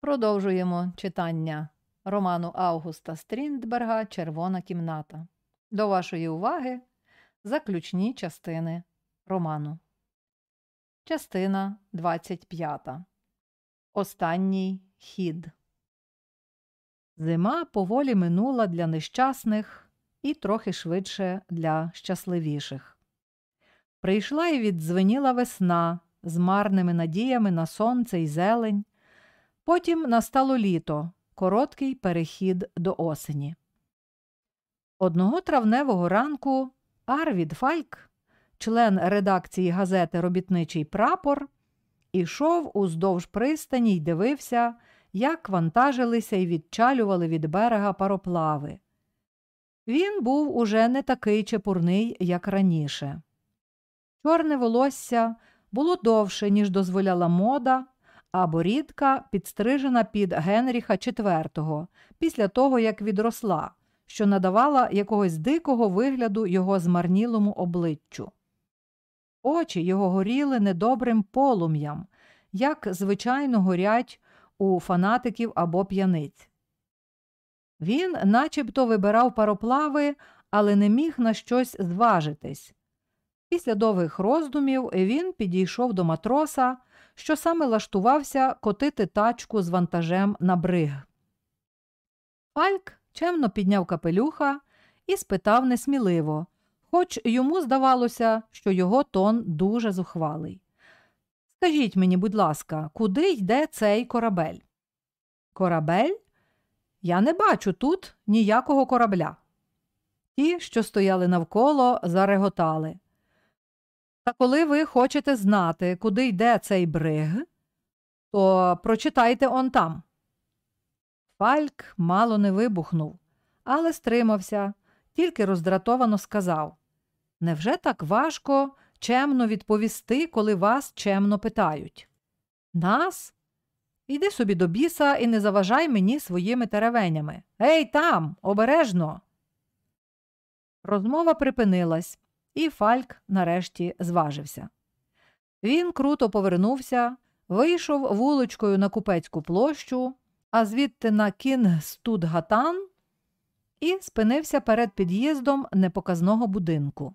Продовжуємо читання роману Августа Стріндберга Червона кімната. До вашої уваги заключні частини роману. Частина 25. Останній хід. Зима поволі минула для нещасних і трохи швидше для щасливіших. Прийшла і віддзвеніла весна з марними надіями на сонце і зелень. Потім настало літо, короткий перехід до осені. Одного травневого ранку Арвід Фальк, член редакції газети Робітничий прапор, ішов уздовж пристані й дивився, як вантажилися і відчалювали від берега пароплави. Він був уже не такий чепурний, як раніше. Чорне волосся було довше, ніж дозволяла мода, а борідка підстрижена під Генріха IV після того, як відросла, що надавала якогось дикого вигляду його змарнілому обличчю. Очі його горіли недобрим полум'ям, як звичайно горять у фанатиків або п'яниць. Він начебто вибирав пароплави, але не міг на щось зважитись. Після довгих роздумів він підійшов до матроса, що саме лаштувався котити тачку з вантажем на бриг. Фальк чемно підняв капелюха і спитав несміливо, хоч йому здавалося, що його тон дуже зухвалий. Скажіть мені, будь ласка, куди йде цей корабель? Корабель? Я не бачу тут ніякого корабля. Ті, що стояли навколо, зареготали. Та коли ви хочете знати, куди йде цей бриг, то прочитайте он там. Фальк мало не вибухнув, але стримався, тільки роздратовано сказав Невже так важко чемно відповісти, коли вас чемно питають? Нас? Йди собі до біса і не заважай мені своїми теревенями. Ей там, обережно. Розмова припинилась, і Фальк нарешті зважився. Він круто повернувся, вийшов вуличкою на купецьку площу, а звідти на Кінгстудгатан і спинився перед під'їздом непоказного будинку.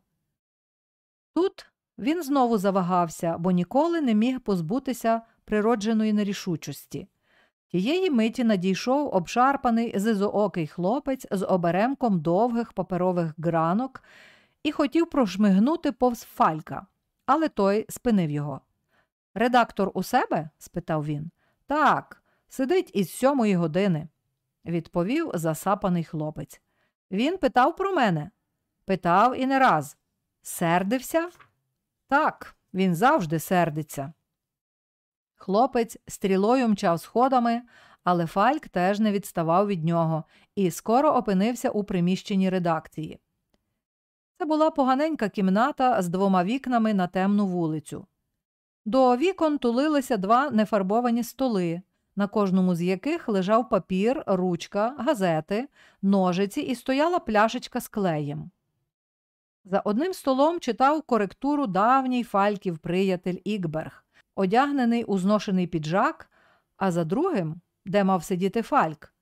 Тут він знову завагався, бо ніколи не міг позбутися природженої нерішучості. Тієї миті надійшов обшарпаний зизоокий хлопець з оберемком довгих паперових гранок і хотів прошмигнути повз фалька, але той спинив його. Редактор у себе? спитав він. Так, сидить із сьомої години, відповів засапаний хлопець. Він питав про мене. Питав і не раз. Сердився? Так, він завжди сердиться. Хлопець стрілою мчав сходами, але Фальк теж не відставав від нього і скоро опинився у приміщенні редакції. Це була поганенька кімната з двома вікнами на темну вулицю. До вікон тулилися два нефарбовані столи, на кожному з яких лежав папір, ручка, газети, ножиці і стояла пляшечка з клеєм. За одним столом читав коректуру давній фальків приятель Ікберг, одягнений у зношений піджак, а за другим, де мав сидіти фальк,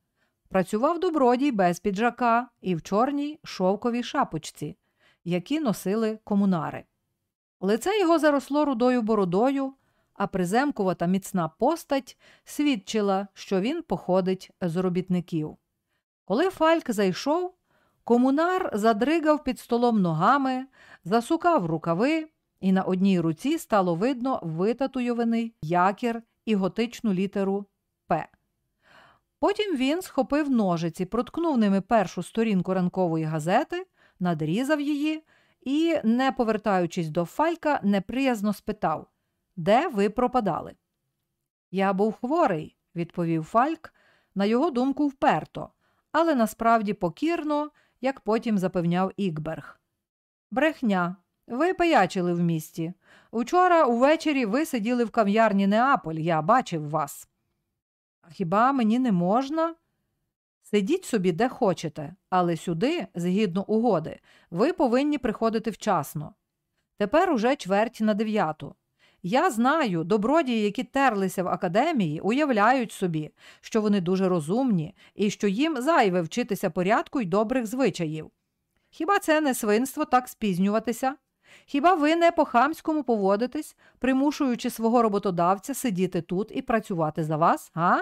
працював добродій без піджака і в чорній шовковій шапочці які носили комунари. Лице його заросло рудою бородою, а приземкувата міцна постать свідчила, що він походить з робітників. Коли Фальк зайшов, комунар задригав під столом ногами, засукав рукави, і на одній руці стало видно витатуйований якір і готичну літеру П. Потім він схопив ножиці, проткнув ними першу сторінку ранкової газети надрізав її і, не повертаючись до Фалька, неприязно спитав Де ви пропадали? Я був хворий, відповів Фальк, на його думку, вперто, але насправді покірно, як потім запевняв Ікберг. Брехня. Ви пиячили в місті. Учора увечері ви сиділи в кав'ярні Неаполь, я бачив вас. А хіба мені не можна? Сидіть собі, де хочете, але сюди, згідно угоди, ви повинні приходити вчасно. Тепер уже чверть на дев'яту. Я знаю, добродії, які терлися в академії, уявляють собі, що вони дуже розумні і що їм зайве вчитися порядку й добрих звичаїв. Хіба це не свинство так спізнюватися? Хіба ви не по хамському поводитесь, примушуючи свого роботодавця сидіти тут і працювати за вас, а?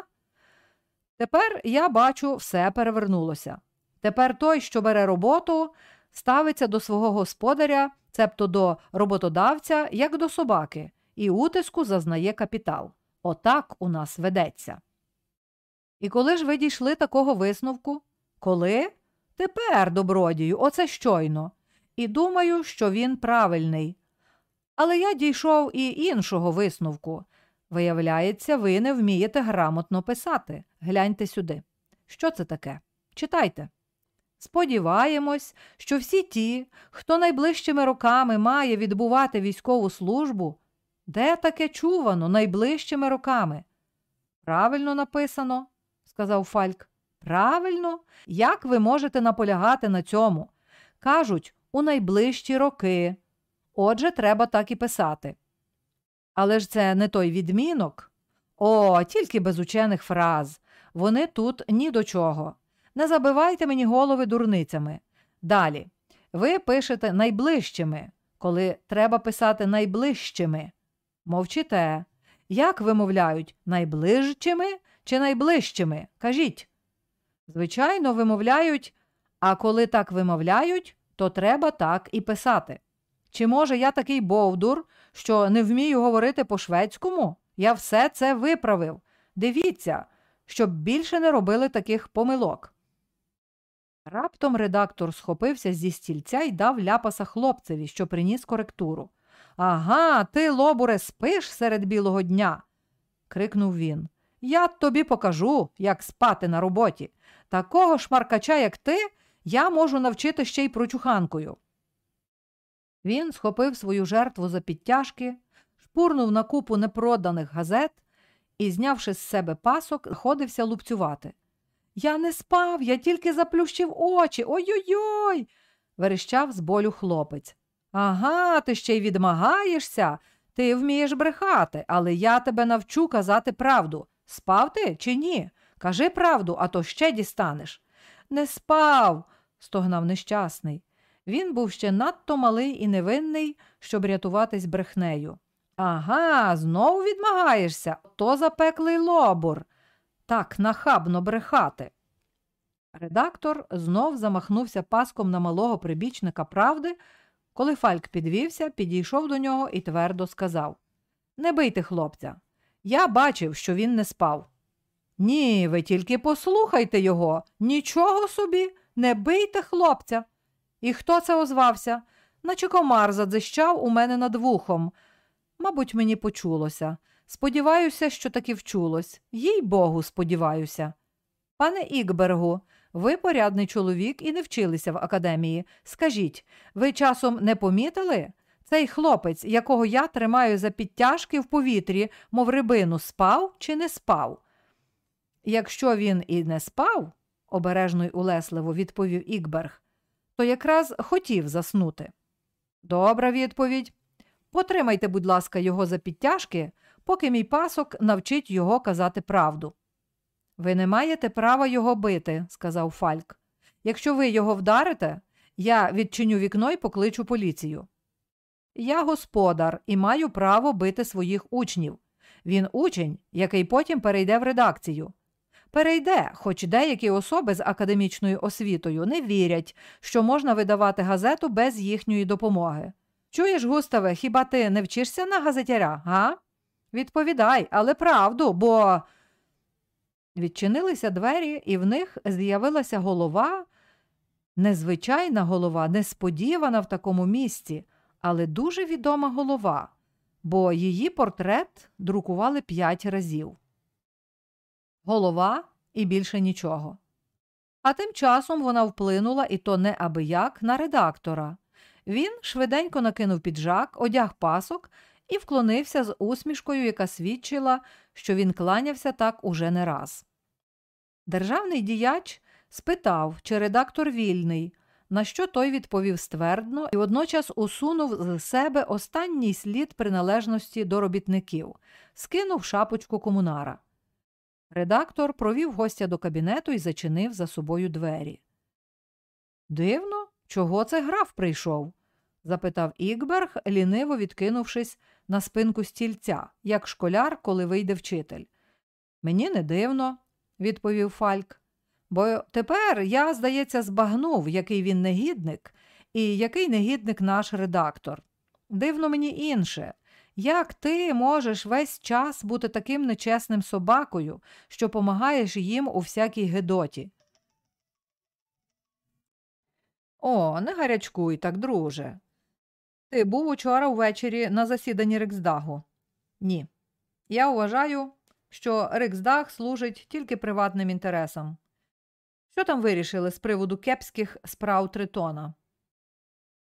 Тепер я бачу, все перевернулося. Тепер той, що бере роботу, ставиться до свого господаря, цебто до роботодавця, як до собаки, і утиску зазнає капітал. Отак у нас ведеться. І коли ж ви дійшли такого висновку? Коли? Тепер, добродію, оце щойно. І думаю, що він правильний. Але я дійшов і іншого висновку. Виявляється, ви не вмієте грамотно писати. Гляньте сюди. Що це таке? Читайте. Сподіваємось, що всі ті, хто найближчими роками має відбувати військову службу, де таке чувано найближчими роками? Правильно написано, сказав Фальк. Правильно, як ви можете наполягати на цьому? Кажуть, у найближчі роки. Отже, треба так і писати. Але ж це не той відмінок. О, тільки без учених фраз. Вони тут ні до чого. Не забивайте мені голови дурницями. Далі. Ви пишете найближчими, коли треба писати найближчими. Мовчите. Як вимовляють найближчими чи найближчими? Кажіть. Звичайно, вимовляють, а коли так вимовляють, то треба так і писати. Чи може я такий бовдур, що не вмію говорити по шведському? Я все це виправив. Дивіться, щоб більше не робили таких помилок. Раптом редактор схопився зі стільця і дав ляпаса хлопцеві, що приніс коректуру. Ага, ти, лобуре, спиш серед білого дня. крикнув він. Я тобі покажу, як спати на роботі. Такого шмаркача, як ти, я можу навчити ще й прочуханкою. Він схопив свою жертву за підтяжки, шпурнув на купу непроданих газет і, знявши з себе пасок, ходився лупцювати. Я не спав, я тільки заплющив очі. Ой-ой-ой. верещав з болю хлопець. Ага, ти ще й відмагаєшся. Ти вмієш брехати, але я тебе навчу казати правду. Спав ти чи ні? Кажи правду, а то ще дістанеш. Не спав, стогнав нещасний. Він був ще надто малий і невинний, щоб рятуватись брехнею. Ага, знову відмагаєшся, то запеклий лобур. Так нахабно брехати. Редактор знов замахнувся паском на малого прибічника правди, коли Фальк підвівся, підійшов до нього і твердо сказав Не бийте хлопця. Я бачив, що він не спав. Ні, ви тільки послухайте його. Нічого собі, не бийте хлопця. І хто це озвався? Наче комар задзищав у мене над вухом. Мабуть, мені почулося. Сподіваюся, що таки вчулось. Їй богу, сподіваюся. Пане Ікбергу, ви порядний чоловік і не вчилися в академії. Скажіть, ви часом не помітили? Цей хлопець, якого я тримаю за підтяжки в повітрі, мов рибину, спав чи не спав? Якщо він і не спав, обережно й улесливо відповів Ікберг, то якраз хотів заснути. Добра відповідь. Потримайте, будь ласка, його за підтяжки, поки мій пасок навчить його казати правду. Ви не маєте права його бити, сказав Фальк. Якщо ви його вдарите, я відчиню вікно і покличу поліцію. Я господар і маю право бити своїх учнів. Він учень, який потім перейде в редакцію. Перейде, хоч деякі особи з академічною освітою не вірять, що можна видавати газету без їхньої допомоги. Чуєш, Густаве, хіба ти не вчишся на газетяря, га? Відповідай, але правду, бо. Відчинилися двері, і в них з'явилася голова, незвичайна голова, несподівана в такому місці, але дуже відома голова, бо її портрет друкували п'ять разів. Голова і більше нічого. А тим часом вона вплинула, і то не аби як, на редактора. Він швиденько накинув піджак, одяг пасок і вклонився з усмішкою, яка свідчила, що він кланявся так уже не раз. Державний діяч спитав, чи редактор вільний. На що той відповів ствердно і водночас усунув з себе останній слід приналежності до робітників, скинув шапочку комунара. Редактор провів гостя до кабінету і зачинив за собою двері. Дивно, чого це граф прийшов? запитав Ікберг, ліниво відкинувшись на спинку стільця, як школяр, коли вийде вчитель. Мені не дивно, відповів Фальк. Бо тепер я, здається, збагнув, який він негідник і який негідник наш редактор. Дивно мені інше. Як ти можеш весь час бути таким нечесним собакою, що помагаєш їм у всякій гедоті? О, не гарячкуй так, друже. Ти був учора ввечері на засіданні Риксдагу? Ні. Я вважаю, що Риксдаг служить тільки приватним інтересам. Що там вирішили з приводу кепських справ Тритона?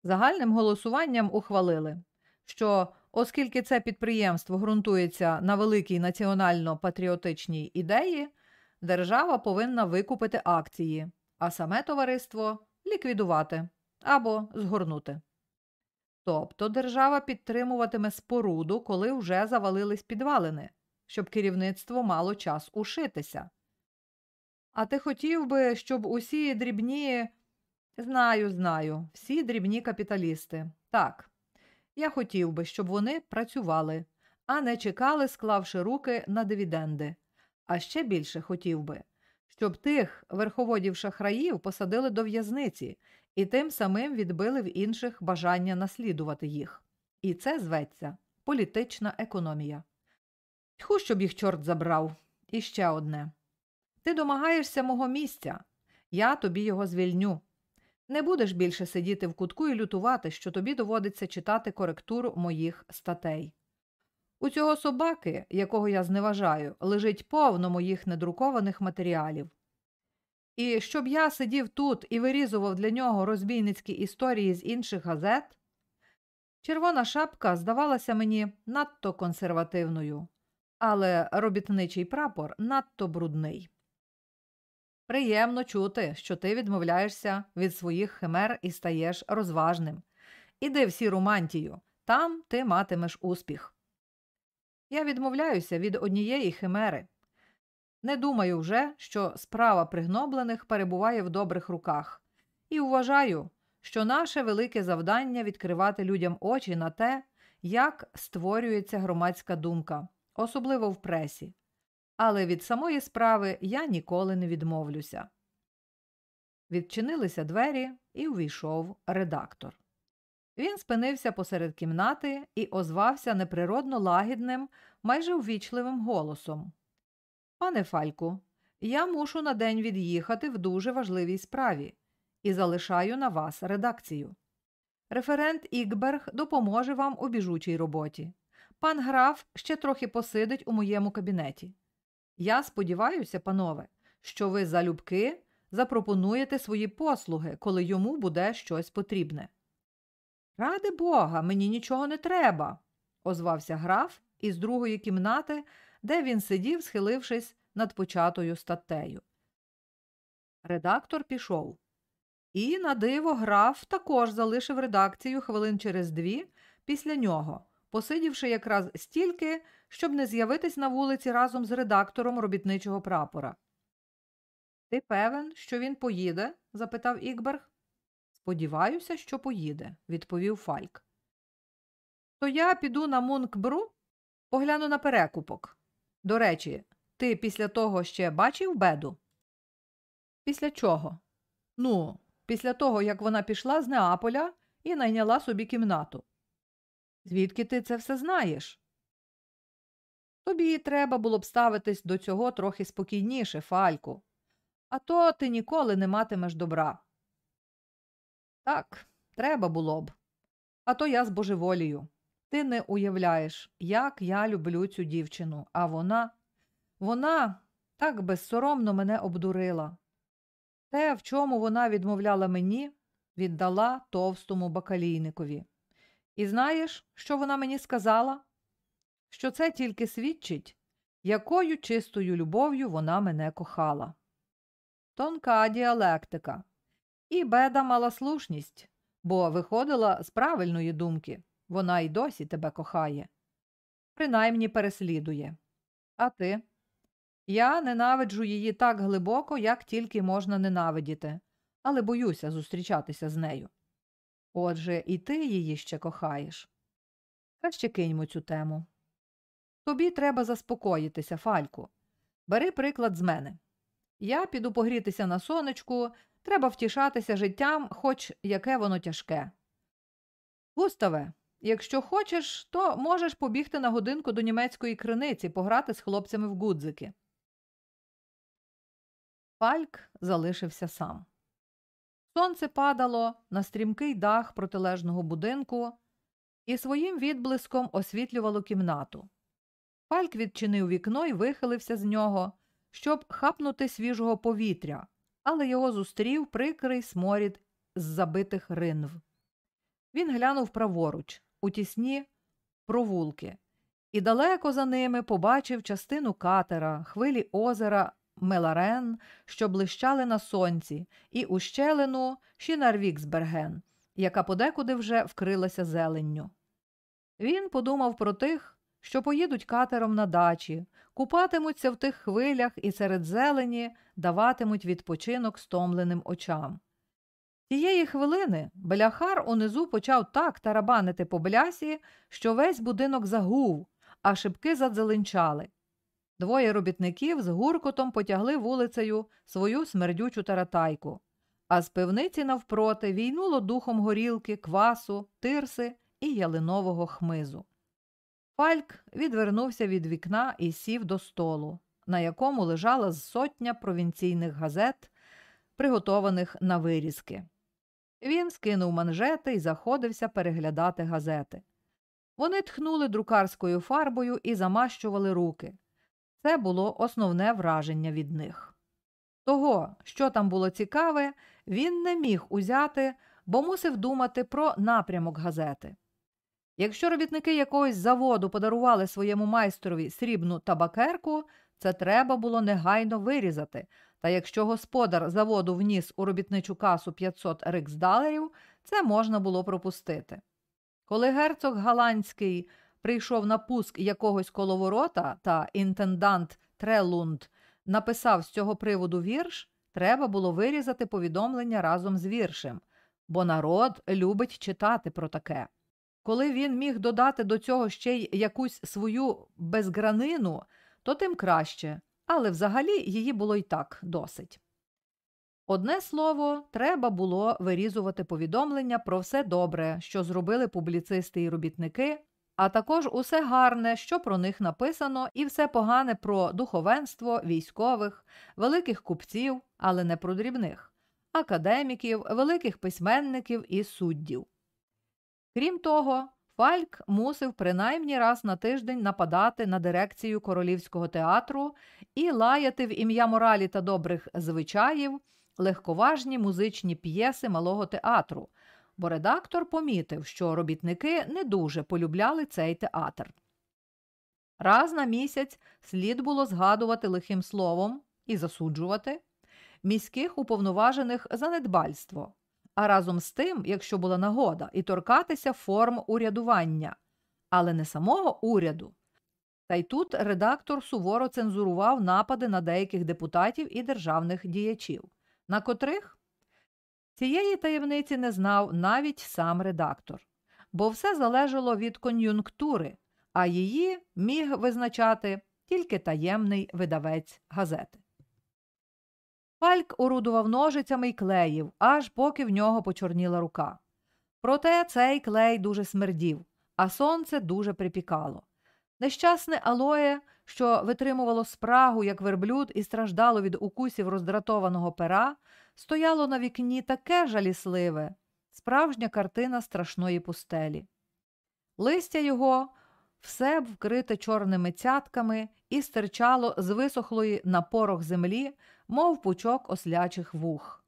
Загальним голосуванням ухвалили, що оскільки це підприємство ґрунтується на великій національно-патріотичній ідеї, держава повинна викупити акції, а саме товариство ліквідувати або згорнути. Тобто держава підтримуватиме споруду, коли вже завалились підвалини, щоб керівництво мало час ушитися. А ти хотів би, щоб усі дрібні. Знаю, знаю, всі дрібні капіталісти. Так, я хотів би, щоб вони працювали, а не чекали, склавши руки на дивіденди. А ще більше хотів би, щоб тих верховодів шахраїв посадили до в'язниці і тим самим відбили в інших бажання наслідувати їх. І це зветься політична економія. Тьху, щоб їх чорт забрав. І ще одне. Ти домагаєшся мого місця, я тобі його звільню. Не будеш більше сидіти в кутку і лютувати, що тобі доводиться читати коректуру моїх статей. У цього собаки, якого я зневажаю, лежить повно моїх недрукованих матеріалів. І щоб я сидів тут і вирізував для нього розбійницькі історії з інших газет, червона шапка здавалася мені надто консервативною, але робітничий прапор надто брудний. Приємно чути, що ти відмовляєшся від своїх химер і стаєш розважним. Іди в сіру мантію, там ти матимеш успіх. Я відмовляюся від однієї химери. Не думаю вже, що справа пригноблених перебуває в добрих руках, і вважаю, що наше велике завдання відкривати людям очі на те, як створюється громадська думка, особливо в пресі. Але від самої справи я ніколи не відмовлюся. Відчинилися двері і увійшов редактор. Він спинився посеред кімнати і озвався неприродно лагідним, майже ввічливим голосом. Пане Фальку, я мушу на день від'їхати в дуже важливій справі і залишаю на вас редакцію. Референт Ікберг допоможе вам у біжучій роботі. Пан граф ще трохи посидить у моєму кабінеті. Я сподіваюся, панове, що ви залюбки запропонуєте свої послуги, коли йому буде щось потрібне. Ради Бога, мені нічого не треба, озвався граф із другої кімнати, де він сидів, схилившись над початою статтею. Редактор пішов. І, на диво, граф також залишив редакцію хвилин через дві після нього, посидівши якраз стільки, щоб не з'явитись на вулиці разом з редактором робітничого прапора. Ти певен, що він поїде? запитав Ікберг. Сподіваюся, що поїде, відповів Фальк. То я піду на Мункбру, погляну на перекупок. До речі, ти після того ще бачив беду? Після чого? Ну, після того, як вона пішла з Неаполя і найняла собі кімнату. Звідки ти це все знаєш? Тобі треба було б ставитись до цього трохи спокійніше, Фальку, а то ти ніколи не матимеш добра. Так, треба було б. А то я з божеволію. Ти не уявляєш, як я люблю цю дівчину, а вона, вона так безсоромно мене обдурила. Те, в чому вона відмовляла мені, віддала товстому бакалійникові. І знаєш, що вона мені сказала? Що це тільки свідчить, якою чистою любов'ю вона мене кохала. Тонка діалектика. І беда мала слушність, бо виходила з правильної думки вона й досі тебе кохає. Принаймні переслідує. А ти? Я ненавиджу її так глибоко, як тільки можна ненавидіти, але боюся зустрічатися з нею. Отже, і ти її ще кохаєш. Краще киньмо цю тему. Тобі треба заспокоїтися, Фальку. Бери приклад з мене. Я піду погрітися на сонечку, треба втішатися життям, хоч яке воно тяжке. Густаве, якщо хочеш, то можеш побігти на годинку до німецької криниці пограти з хлопцями в гудзики. Фальк залишився сам. Сонце падало на стрімкий дах протилежного будинку і своїм відблиском освітлювало кімнату. Фальк відчинив вікно і вихилився з нього, щоб хапнути свіжого повітря, але його зустрів прикрий сморід з забитих ринв. Він глянув праворуч, у тісні провулки, і далеко за ними побачив частину катера, хвилі озера Меларен, що блищали на сонці, і ущелину Шінарвіксберген, яка подекуди вже вкрилася зеленню. Він подумав про тих, що поїдуть катером на дачі, купатимуться в тих хвилях і серед зелені даватимуть відпочинок стомленим очам. Тієї хвилини бляхар унизу почав так тарабанити по блясі, що весь будинок загув, а шибки задзеленчали. Двоє робітників з гуркотом потягли вулицею свою смердючу таратайку, а з пивниці навпроти війнуло духом горілки, квасу, тирси і ялинового хмизу. Фальк відвернувся від вікна і сів до столу, на якому лежала сотня провінційних газет, приготованих на вирізки. Він скинув манжети і заходився переглядати газети. Вони тхнули друкарською фарбою і замащували руки. Це було основне враження від них. Того, що там було цікаве, він не міг узяти, бо мусив думати про напрямок газети. Якщо робітники якогось заводу подарували своєму майстрові срібну табакерку, це треба було негайно вирізати, та якщо господар заводу вніс у робітничу касу 500 риксдалерів, це можна було пропустити. Коли герцог Галандський прийшов на пуск якогось коловорота та інтендант Трелунд написав з цього приводу вірш, треба було вирізати повідомлення разом з віршем, бо народ любить читати про таке. Коли він міг додати до цього ще й якусь свою безгранину, то тим краще, але взагалі її було й так досить. Одне слово, треба було вирізувати повідомлення про все добре, що зробили публіцисти і робітники, а також усе гарне, що про них написано, і все погане про духовенство, військових, великих купців, але не про дрібних, академіків, великих письменників і суддів. Крім того, Фальк мусив принаймні раз на тиждень нападати на дирекцію королівського театру і лаяти в ім'я моралі та добрих звичаїв легковажні музичні п'єси малого театру, бо редактор помітив, що робітники не дуже полюбляли цей театр. Раз на місяць слід було згадувати лихим словом і засуджувати міських уповноважених за недбальство, а разом з тим, якщо була нагода, і торкатися форм урядування, але не самого уряду. Та й тут редактор суворо цензурував напади на деяких депутатів і державних діячів, на котрих цієї таємниці не знав навіть сам редактор, бо все залежало від кон'юнктури, а її міг визначати тільки таємний видавець газети. Фальк орудував ножицями й клеїв, аж поки в нього почорніла рука. Проте цей клей дуже смердів, а сонце дуже припікало. Нещасне алоє, що витримувало спрагу, як верблюд, і страждало від укусів роздратованого пера, стояло на вікні таке жалісливе, справжня картина страшної пустелі. Листя його все б вкрите чорними цятками і стирчало з висохлої на порох землі, мов пучок ослячих вух.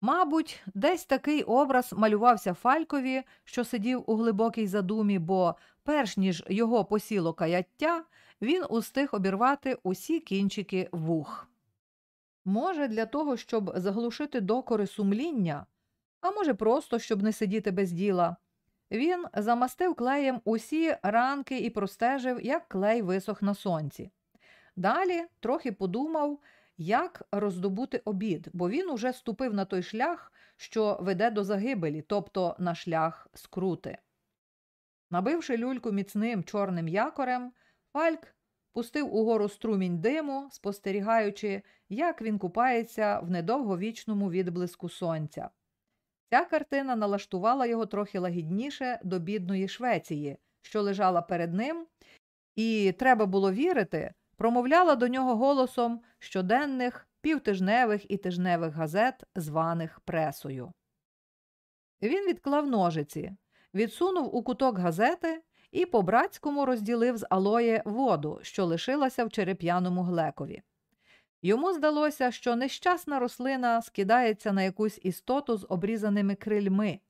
Мабуть, десь такий образ малювався Фалькові, що сидів у глибокій задумі, бо, перш ніж його посіло каяття, він устиг обірвати усі кінчики вух. Може, для того, щоб заглушити докори сумління, а може, просто щоб не сидіти без діла. Він замастив клеєм усі ранки і простежив, як клей висох на сонці. Далі трохи подумав, як роздобути обід, бо він уже ступив на той шлях, що веде до загибелі, тобто на шлях скрути. Набивши люльку міцним чорним якорем, Фальк пустив угору струмінь диму, спостерігаючи, як він купається в недовговічному відблиску сонця. Ця картина налаштувала його трохи лагідніше до бідної Швеції, що лежала перед ним, і, треба було вірити, промовляла до нього голосом щоденних півтижневих і тижневих газет, званих пресою. Він відклав ножиці, відсунув у куток газети і по братському розділив з алоє воду, що лишилася в череп'яному глекові. Йому здалося, що нещасна рослина скидається на якусь істоту з обрізаними крильми,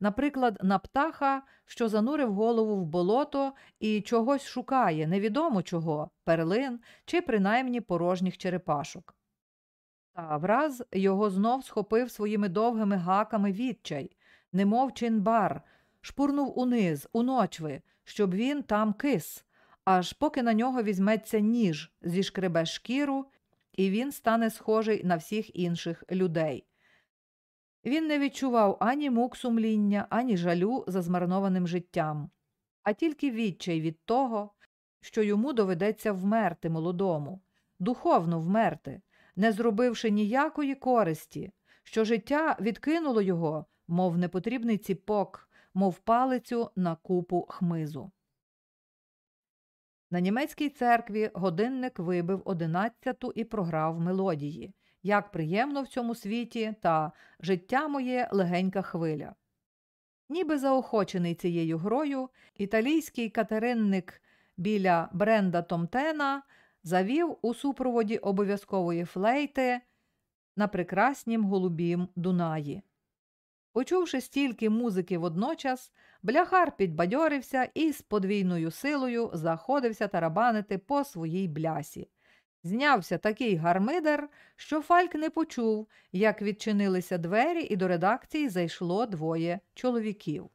наприклад, на птаха, що занурив голову в болото і чогось шукає, невідомо чого, перлин чи принаймні порожніх черепашок. Та враз його знов схопив своїми довгими гаками відчай, немов чинбар, шпурнув униз, у ночви, щоб він там кис, аж поки на нього візьметься ніж, зішкребе шкіру, і він стане схожий на всіх інших людей. Він не відчував ані мук сумління, ані жалю за змарнованим життям, а тільки відчай від того, що йому доведеться вмерти молодому, духовно вмерти, не зробивши ніякої користі, що життя відкинуло його, мов непотрібний ціпок, мов палицю на купу хмизу. На німецькій церкві годинник вибив одинадцяту і програв мелодії. Як приємно в цьому світі та життя моє легенька хвиля. Ніби заохочений цією грою, італійський катеринник біля Бренда Томтена завів у супроводі обов'язкової флейти на прекраснім голубім Дунаї. Почувши стільки музики водночас, бляхар підбадьорився і з подвійною силою заходився тарабанити по своїй блясі. Знявся такий гармидер, що Фальк не почув, як відчинилися двері, і до редакції зайшло двоє чоловіків.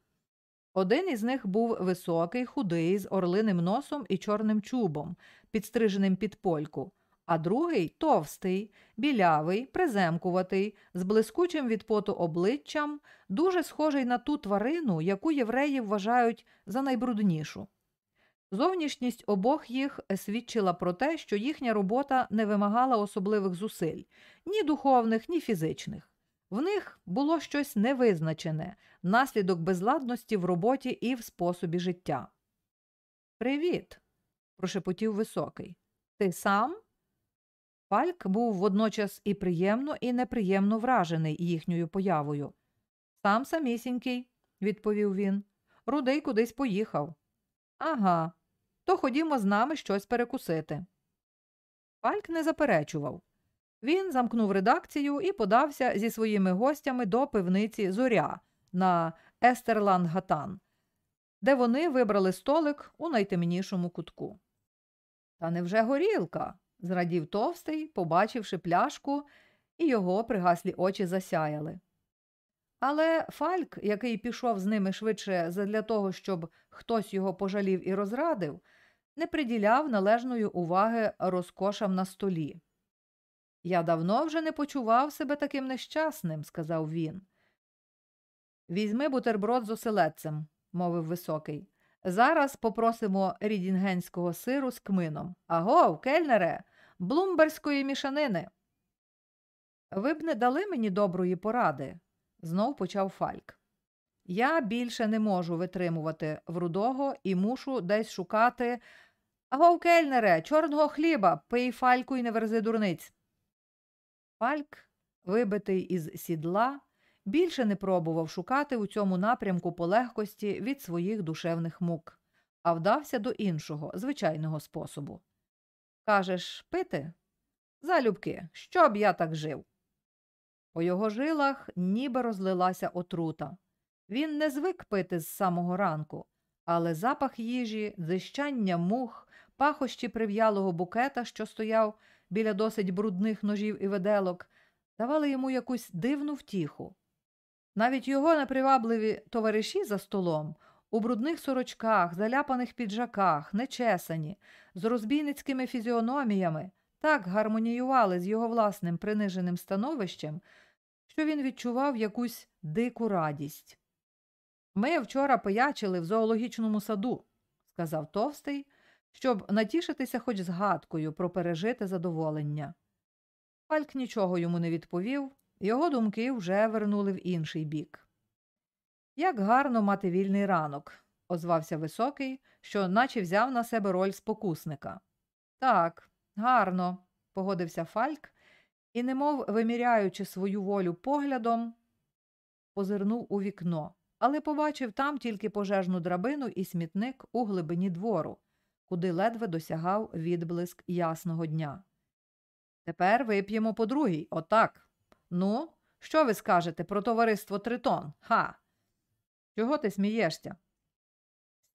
Один із них був високий, худий, з орлиним носом і чорним чубом, підстриженим під польку, а другий товстий, білявий, приземкуватий, з блискучим від поту обличчям, дуже схожий на ту тварину, яку євреї вважають за найбруднішу. Зовнішність обох їх свідчила про те, що їхня робота не вимагала особливих зусиль ні духовних, ні фізичних. В них було щось невизначене, наслідок безладності в роботі і в способі життя. Привіт, прошепотів високий. Ти сам? Фальк був водночас і приємно, і неприємно вражений їхньою появою. Сам самісінький, відповів він. Рудий кудись поїхав. Ага, то ходімо з нами щось перекусити. Фальк не заперечував. Він замкнув редакцію і подався зі своїми гостями до пивниці Зоря на Естерланд-Гатан, де вони вибрали столик у найтемнішому кутку. Та невже горілка? Зрадів товстий, побачивши пляшку, і його пригаслі очі засяяли. Але Фальк, який пішов з ними швидше задля того, щоб хтось його пожалів і розрадив, не приділяв належної уваги розкошам на столі. Я давно вже не почував себе таким нещасним, сказав він. Візьми бутерброд з оселедцем, мовив високий. Зараз попросимо рідінгенського сиру з кмином. Агов, кельнере, блумберської мішанини. Ви б не дали мені доброї поради, знов почав Фальк. Я більше не можу витримувати врудого і мушу десь шукати. Агов, кельнере, чорного хліба, пий фальку і не верзи дурниць. Фальк, вибитий із сідла, більше не пробував шукати у цьому напрямку полегкості від своїх душевних мук, а вдався до іншого, звичайного способу. Кажеш, пити? Залюбки, щоб я так жив. По його жилах ніби розлилася отрута. Він не звик пити з самого ранку, але запах їжі, дзищання мух, пахощі прив'ялого букета, що стояв біля досить брудних ножів і виделок, давали йому якусь дивну втіху. Навіть його непривабливі товариші за столом у брудних сорочках, заляпаних піджаках, нечесані, з розбійницькими фізіономіями так гармоніювали з його власним приниженим становищем, що він відчував якусь дику радість. Ми вчора пиячили в зоологічному саду, сказав товстий, щоб натішитися хоч згадкою про пережите задоволення. Фальк нічого йому не відповів, його думки вже вернули в інший бік. Як гарно мати вільний ранок, озвався високий, що наче взяв на себе роль спокусника. Так, гарно, погодився Фальк і, немов виміряючи свою волю поглядом, позирнув у вікно, але побачив там тільки пожежну драбину і смітник у глибині двору, куди ледве досягав відблиск ясного дня. Тепер вип'ємо по другій, отак. Ну, що ви скажете про товариство Тритон? Ха? Чого ти смієшся?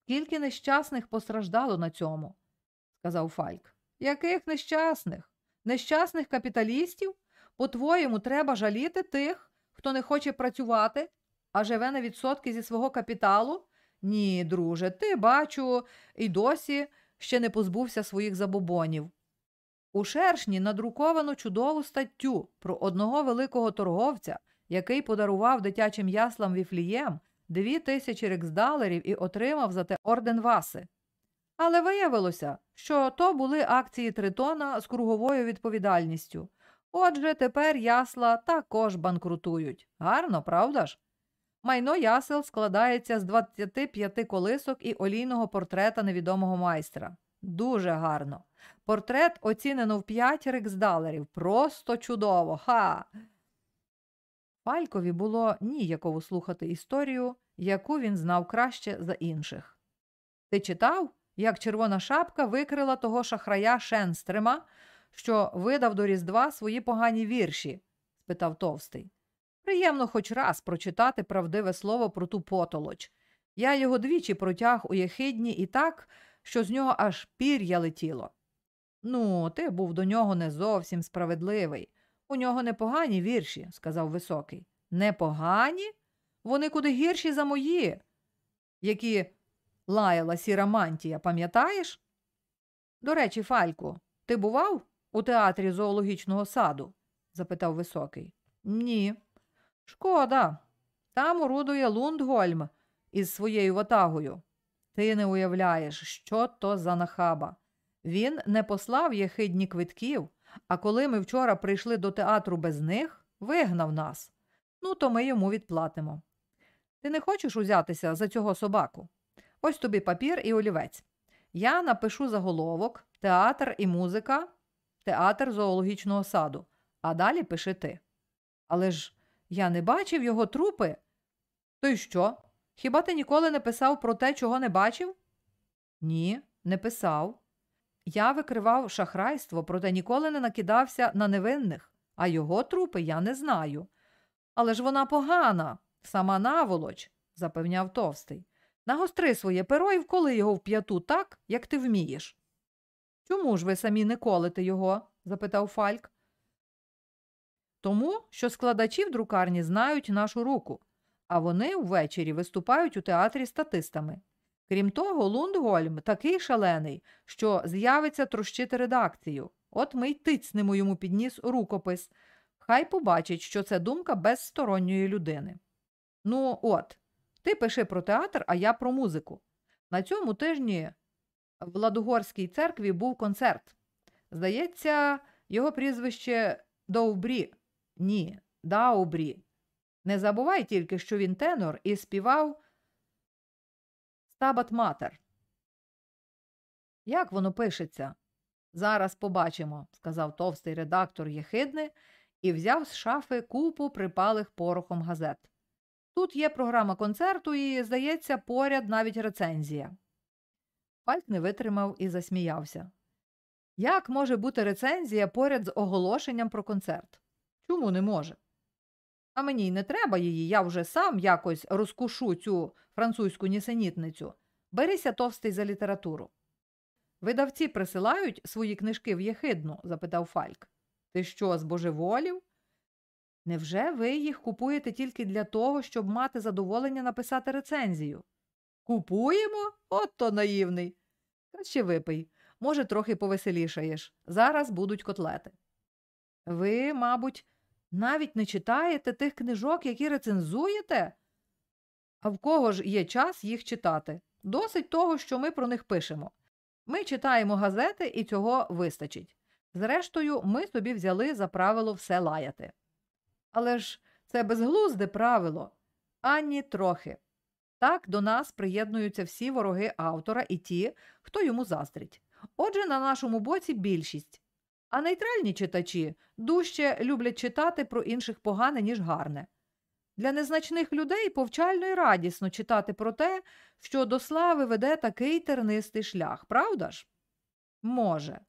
Скільки нещасних постраждало на цьому, сказав Фальк. Яких нещасних? Нещасних капіталістів? По-твоєму, треба жаліти тих, хто не хоче працювати, а живе на відсотки зі свого капіталу? Ні, друже, ти, бачу, і досі ще не позбувся своїх забобонів. У шершні надруковано чудову статтю про одного великого торговця, який подарував дитячим яслам Віфлієм дві тисячі рексдалерів і отримав за те орден Васи. Але виявилося, що то були акції Тритона з круговою відповідальністю. Отже, тепер ясла також банкрутують. Гарно, правда ж? Майно ясел складається з 25 колисок і олійного портрета невідомого майстра. Дуже гарно. Портрет оцінено в 5 рексдалерів. Просто чудово. Ха! Фалькові було ніяково слухати історію, яку він знав краще за інших. Ти читав, як червона шапка викрила того шахрая Шенстрема, що видав до Різдва свої погані вірші? спитав товстий. Приємно хоч раз прочитати правдиве слово про ту потолоч. Я його двічі протяг у єхидні і так, що з нього аж пір'я летіло. Ну, ти був до нього не зовсім справедливий. У нього непогані вірші, сказав високий. Непогані? Вони куди гірші за мої, які лаяла сіра мантія, пам'ятаєш? До речі, Фальку, ти бував у театрі зоологічного саду? запитав високий. Ні. Шкода. Там орудує Лундгольм із своєю ватагою. Ти не уявляєш, що то за нахаба. Він не послав єхидні квитків, а коли ми вчора прийшли до театру без них, вигнав нас. Ну, то ми йому відплатимо. Ти не хочеш узятися за цього собаку? Ось тобі папір і олівець. Я напишу заголовок, театр і музика, театр зоологічного саду, а далі пиши ти. Але ж я не бачив його трупи. То й що? Хіба ти ніколи не писав про те, чого не бачив? Ні, не писав. Я викривав шахрайство, проте ніколи не накидався на невинних, а його трупи я не знаю. Але ж вона погана, сама наволоч, запевняв товстий. Нагостри своє перо і вколи його в п'яту так, як ти вмієш. Чому ж ви самі не колите його? запитав Фальк. Тому, що складачі в друкарні знають нашу руку, а вони ввечері виступають у театрі статистами. Крім того, Лундгольм такий шалений, що з'явиться трощити редакцію. От ми й тицнемо йому підніс рукопис. Хай побачить, що це думка безсторонньої людини. Ну, от, ти пиши про театр, а я про музику. На цьому тижні в Ладогорській церкві був концерт. Здається, його прізвище Довбрі. Ні, Даубрі. Не забувай тільки, що він тенор і співав Стабат Матер. Як воно пишеться? Зараз побачимо, сказав товстий редактор Єхидни і взяв з шафи купу припалих порохом газет. Тут є програма концерту і, здається, поряд навіть рецензія. Фальк не витримав і засміявся. Як може бути рецензія поряд з оголошенням про концерт? Чому не може? А мені й не треба її, я вже сам якось розкушу цю французьку нісенітницю. Берися товстий за літературу. Видавці присилають свої книжки в єхидну? запитав Фальк. Ти що, збожеволів? Невже ви їх купуєте тільки для того, щоб мати задоволення написати рецензію? Купуємо? От то наївний. Краще випий. Може, трохи повеселішаєш. Зараз будуть котлети. Ви, мабуть, навіть не читаєте тих книжок, які рецензуєте? А в кого ж є час їх читати? Досить того, що ми про них пишемо. Ми читаємо газети, і цього вистачить. Зрештою, ми собі взяли за правило все лаяти. Але ж це безглузде правило, ані трохи. Так до нас приєднуються всі вороги автора і ті, хто йому заздрить. Отже, на нашому боці більшість. А нейтральні читачі дужче люблять читати про інших погане, ніж гарне. Для незначних людей повчально і радісно читати про те, що до слави веде такий тернистий шлях, правда ж? Може.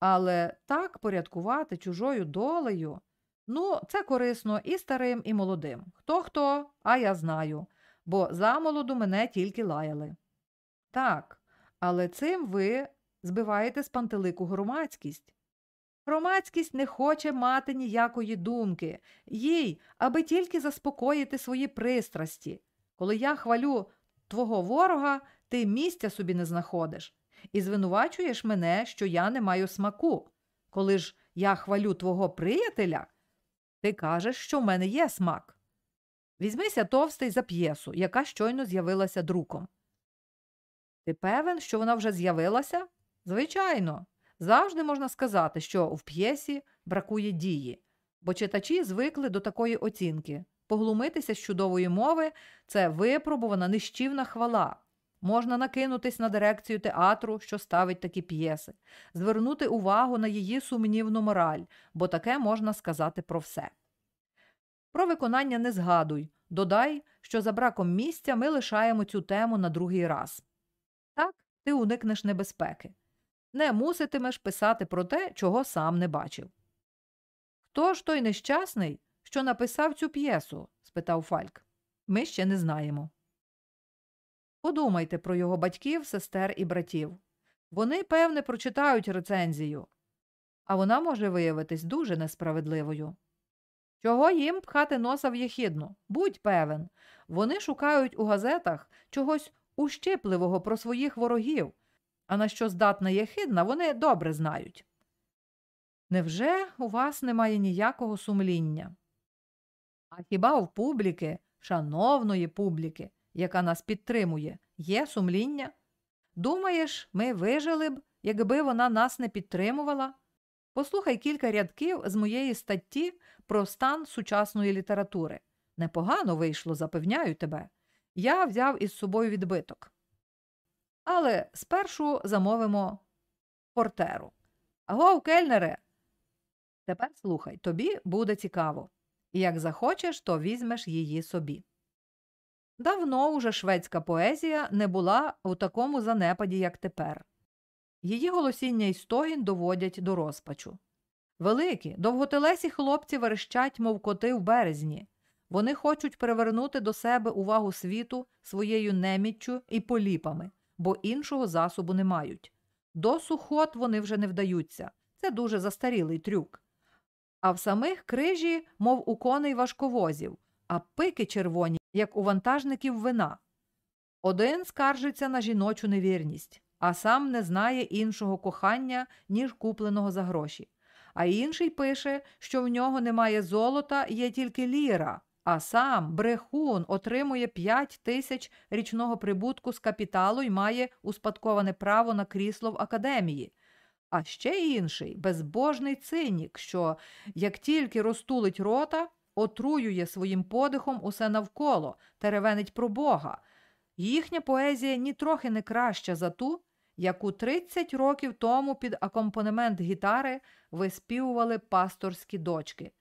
Але так порядкувати чужою долею. Ну, це корисно і старим, і молодим. Хто хто, а я знаю, бо замолоду мене тільки лаяли. Так, але цим ви збиваєте з пантелику громадськість. Громадськість не хоче мати ніякої думки, їй, аби тільки заспокоїти свої пристрасті. Коли я хвалю твого ворога, ти місця собі не знаходиш, і звинувачуєш мене, що я не маю смаку. Коли ж я хвалю твого приятеля, ти кажеш, що в мене є смак. Візьмися товстий за п'єсу, яка щойно з'явилася друком. Ти певен, що вона вже з'явилася? Звичайно. Завжди можна сказати, що в п'єсі бракує дії, бо читачі звикли до такої оцінки. Поглумитися з чудової мови це випробувана нищівна хвала. Можна накинутись на дирекцію театру, що ставить такі п'єси, звернути увагу на її сумнівну мораль, бо таке можна сказати про все. Про виконання не згадуй, додай, що за браком місця ми лишаємо цю тему на другий раз. Так, ти уникнеш небезпеки не муситимеш писати про те, чого сам не бачив. Хто ж той нещасний, що написав цю п'єсу? спитав Фальк. Ми ще не знаємо. Подумайте про його батьків, сестер і братів. Вони, певне, прочитають рецензію, а вона може виявитись дуже несправедливою. Чого їм пхати носа в єхідну? Будь певен, вони шукають у газетах чогось ущипливого про своїх ворогів, а на що здатна єхидна, вони добре знають. Невже у вас немає ніякого сумління? А хіба в публіки, шановної публіки, яка нас підтримує, є сумління? Думаєш, ми вижили б, якби вона нас не підтримувала? Послухай кілька рядків з моєї статті про стан сучасної літератури. Непогано вийшло, запевняю тебе. Я взяв із собою відбиток. Але спершу замовимо портеру. Агов, кельнере. Тепер слухай, тобі буде цікаво. І як захочеш, то візьмеш її собі. Давно уже шведська поезія не була у такому занепаді, як тепер. Її голосіння і стогін доводять до розпачу. Великі, довготелесі хлопці верещать, мов коти в березні. Вони хочуть привернути до себе увагу світу своєю неміччю і поліпами бо іншого засобу не мають. До сухот вони вже не вдаються. Це дуже застарілий трюк. А в самих крижі, мов у коней важковозів, а пики червоні, як у вантажників вина. Один скаржиться на жіночу невірність, а сам не знає іншого кохання, ніж купленого за гроші. А інший пише, що в нього немає золота, є тільки ліра, а сам брехун отримує 5 тисяч річного прибутку з капіталу і має успадковане право на крісло в академії. А ще інший безбожний цинік, що, як тільки розтулить рота, отруює своїм подихом усе навколо, теревенить про Бога. Їхня поезія нітрохи не краща за ту, яку 30 років тому під акомпанемент гітари виспівували пасторські дочки.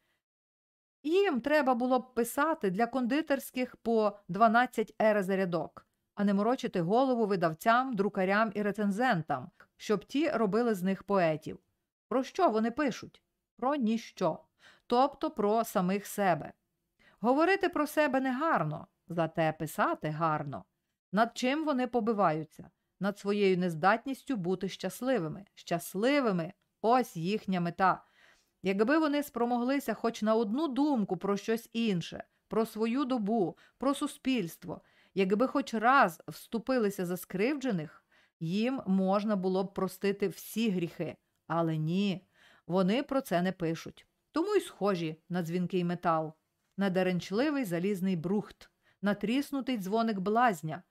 Їм треба було б писати для кондитерських по 12 ери за рядок, а не морочити голову видавцям, друкарям і рецензентам, щоб ті робили з них поетів. Про що вони пишуть? Про ніщо, тобто про самих себе. Говорити про себе не гарно, зате писати гарно. Над чим вони побиваються? над своєю нездатністю бути щасливими. Щасливими ось їхня мета. Якби вони спромоглися хоч на одну думку про щось інше, про свою добу, про суспільство, якби хоч раз вступилися за скривджених, їм можна було б простити всі гріхи. Але ні, вони про це не пишуть. Тому й схожі на дзвінкий метал, на деренчливий залізний брухт, на тріснутий дзвоник блазня,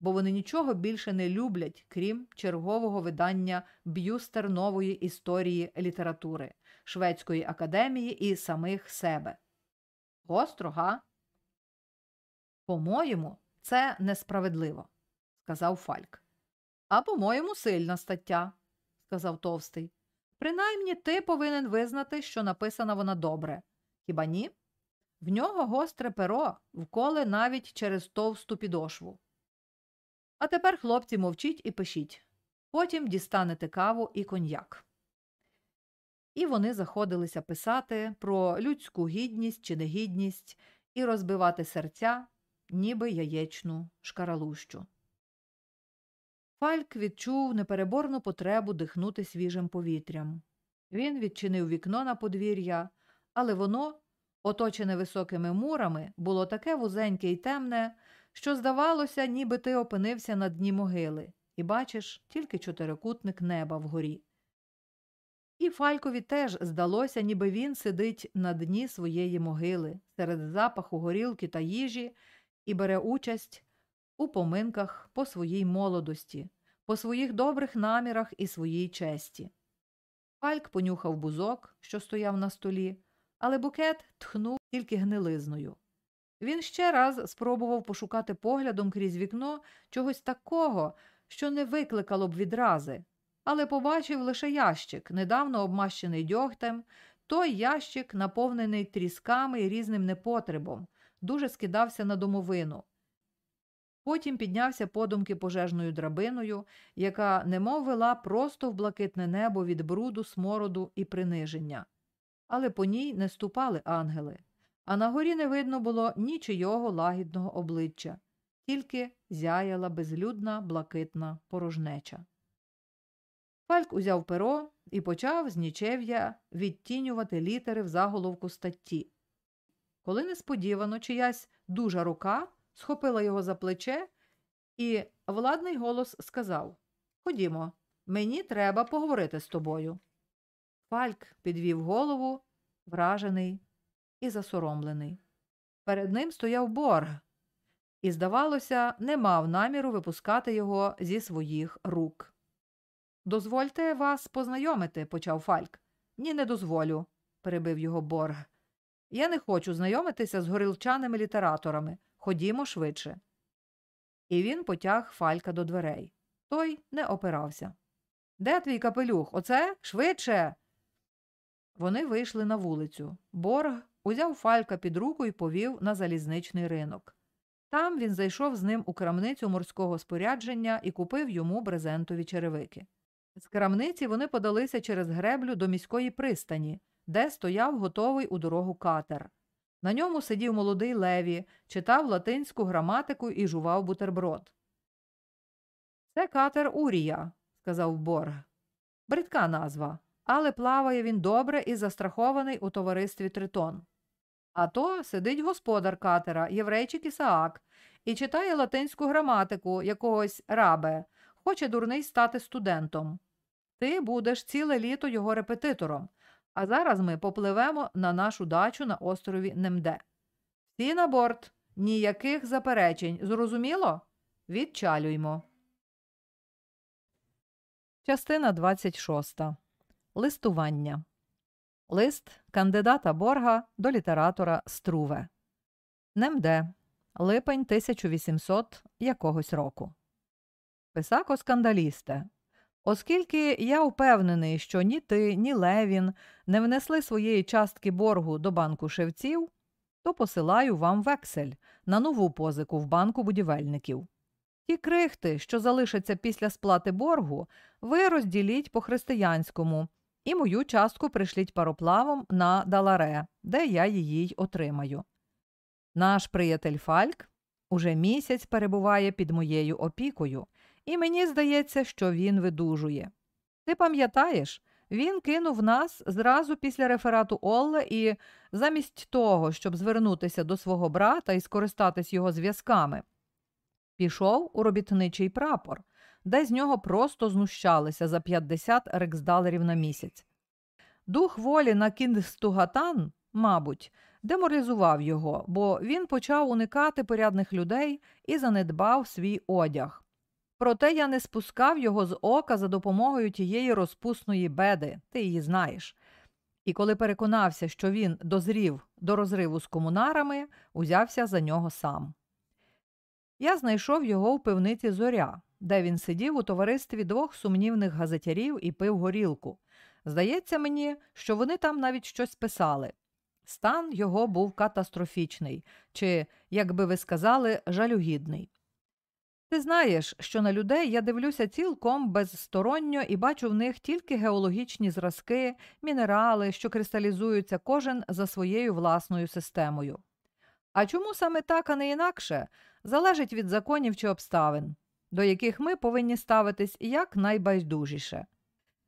бо вони нічого більше не люблять, крім чергового видання б'юстер нової історії літератури, Шведської академії і самих себе. Гостро, га? По-моєму, це несправедливо, сказав Фальк. А по-моєму, сильна стаття, сказав товстий. Принаймні ти повинен визнати, що написана вона добре. Хіба ні? В нього гостре перо вколе навіть через товсту підошву. А тепер, хлопці, мовчіть і пишіть. Потім дістанете каву і коньяк. І вони заходилися писати про людську гідність чи негідність і розбивати серця, ніби яєчну шкаралущу. Фальк відчув непереборну потребу дихнути свіжим повітрям. Він відчинив вікно на подвір'я, але воно, оточене високими мурами, було таке вузеньке і темне, що, здавалося, ніби ти опинився на дні могили, і бачиш тільки чотирикутник неба вгорі. І Фалькові теж здалося, ніби він сидить на дні своєї могили серед запаху горілки та їжі і бере участь у поминках по своїй молодості, по своїх добрих намірах і своїй честі. Фальк понюхав бузок, що стояв на столі, але букет тхнув тільки гнилизною. Він ще раз спробував пошукати поглядом крізь вікно чогось такого, що не викликало б відрази, але побачив лише ящик, недавно обмащений дьогтем, той ящик, наповнений трісками і різним непотребом, дуже скидався на домовину. Потім піднявся подумки пожежною драбиною, яка немов вела просто в блакитне небо від бруду, смороду і приниження. Але по ній не ступали ангели, а на горі не видно було нічийого лагідного обличчя, тільки зяяла безлюдна блакитна порожнеча. Фальк узяв перо і почав з нічев'я відтінювати літери в заголовку статті. Коли несподівано чиясь дужа рука схопила його за плече, і владний голос сказав Ходімо, мені треба поговорити з тобою. Фальк підвів голову, вражений і засоромлений. Перед ним стояв борг, і, здавалося, не мав наміру випускати його зі своїх рук. Дозвольте вас познайомити, почав Фальк. Ні, не дозволю, перебив його борг. Я не хочу знайомитися з горілчаними літераторами. Ходімо швидше. І він потяг Фалька до дверей. Той не опирався. Де твій капелюх? Оце? Швидше. Вони вийшли на вулицю. Борг узяв Фалька під руку і повів на залізничний ринок. Там він зайшов з ним у крамницю морського спорядження і купив йому брезентові черевики. З крамниці вони подалися через греблю до міської пристані, де стояв готовий у дорогу катер. На ньому сидів молодий Леві, читав латинську граматику і жував бутерброд. Це катер Урія, сказав Борг. Бридка назва, але плаває він добре і застрахований у товаристві Тритон. А то сидить господар катера, єврейчик Ісаак, і читає латинську граматику якогось рабе, хоче дурний стати студентом. Ти будеш ціле літо його репетитором, а зараз ми попливемо на нашу дачу на острові Немде. Всі на борт, ніяких заперечень. Зрозуміло? Відчалюймо. Частина 26. Листування. Лист кандидата Борга до літератора Струве. Немде. Липень 1800 якогось року. Писако скандалісте. Оскільки я впевнений, що ні ти, ні Левін не внесли своєї частки боргу до банку шевців, то посилаю вам вексель на нову позику в банку будівельників. Ті крихти, що залишаться після сплати боргу, ви розділіть по християнському і мою частку пришліть пароплавом на Даларе, де я її й отримаю. Наш приятель Фальк уже місяць перебуває під моєю опікою і мені здається, що він видужує. Ти пам'ятаєш, він кинув нас зразу після реферату Олла і, замість того, щоб звернутися до свого брата і скористатись його зв'язками, пішов у робітничий прапор, де з нього просто знущалися за 50 рексдалерів на місяць. Дух волі на Кіндстугатан, мабуть, деморалізував його, бо він почав уникати порядних людей і занедбав свій одяг. Проте я не спускав його з ока за допомогою тієї розпусної беди, ти її знаєш. І коли переконався, що він дозрів до розриву з комунарами, узявся за нього сам. Я знайшов його у пивниці зоря, де він сидів у товаристві двох сумнівних газетярів і пив горілку. Здається мені, що вони там навіть щось писали. Стан його був катастрофічний, чи, як би ви сказали, жалюгідний. Ти знаєш, що на людей я дивлюся цілком безсторонньо і бачу в них тільки геологічні зразки, мінерали, що кристалізуються кожен за своєю власною системою. А чому саме так, а не інакше, залежить від законів чи обставин, до яких ми повинні ставитись як найбайдужіше.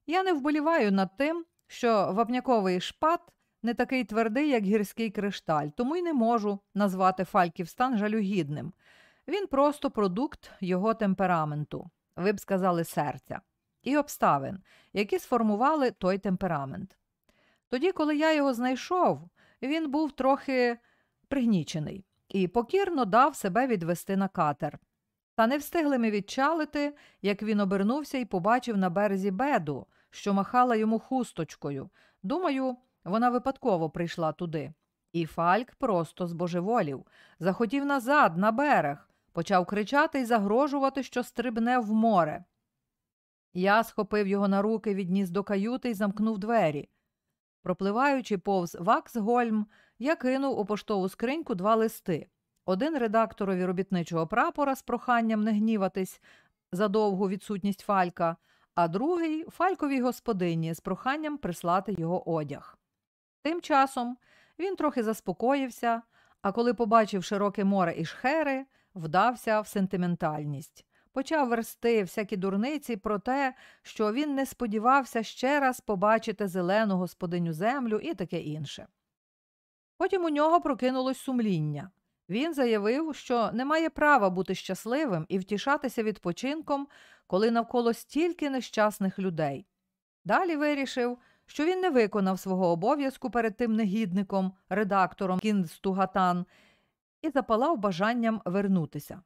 Я не вболіваю над тим, що вапняковий шпат не такий твердий, як гірський кришталь, тому й не можу назвати Фальків стан жалюгідним. Він просто продукт його темпераменту, ви б сказали, серця, і обставин, які сформували той темперамент. Тоді, коли я його знайшов, він був трохи пригнічений і покірно дав себе відвести на катер. Та не встигли ми відчалити, як він обернувся і побачив на березі беду, що махала йому хусточкою. Думаю, вона випадково прийшла туди. І Фальк просто збожеволів, захотів назад, на берег, почав кричати і загрожувати, що стрибне в море. Я схопив його на руки, відніс до каюти і замкнув двері. Пропливаючи повз Ваксгольм, я кинув у поштову скриньку два листи один редакторові робітничого прапора з проханням не гніватись за довгу відсутність фалька, а другий фальковій господині з проханням прислати його одяг. Тим часом він трохи заспокоївся, а коли побачив широке море і шхери, вдався в сентиментальність. Почав версти всякі дурниці про те, що він не сподівався ще раз побачити зелену господиню землю і таке інше. Потім у нього прокинулось сумління. Він заявив, що не має права бути щасливим і втішатися відпочинком, коли навколо стільки нещасних людей. Далі вирішив, що він не виконав свого обов'язку перед тим негідником, редактором Кінстугатан, і запалав бажанням вернутися.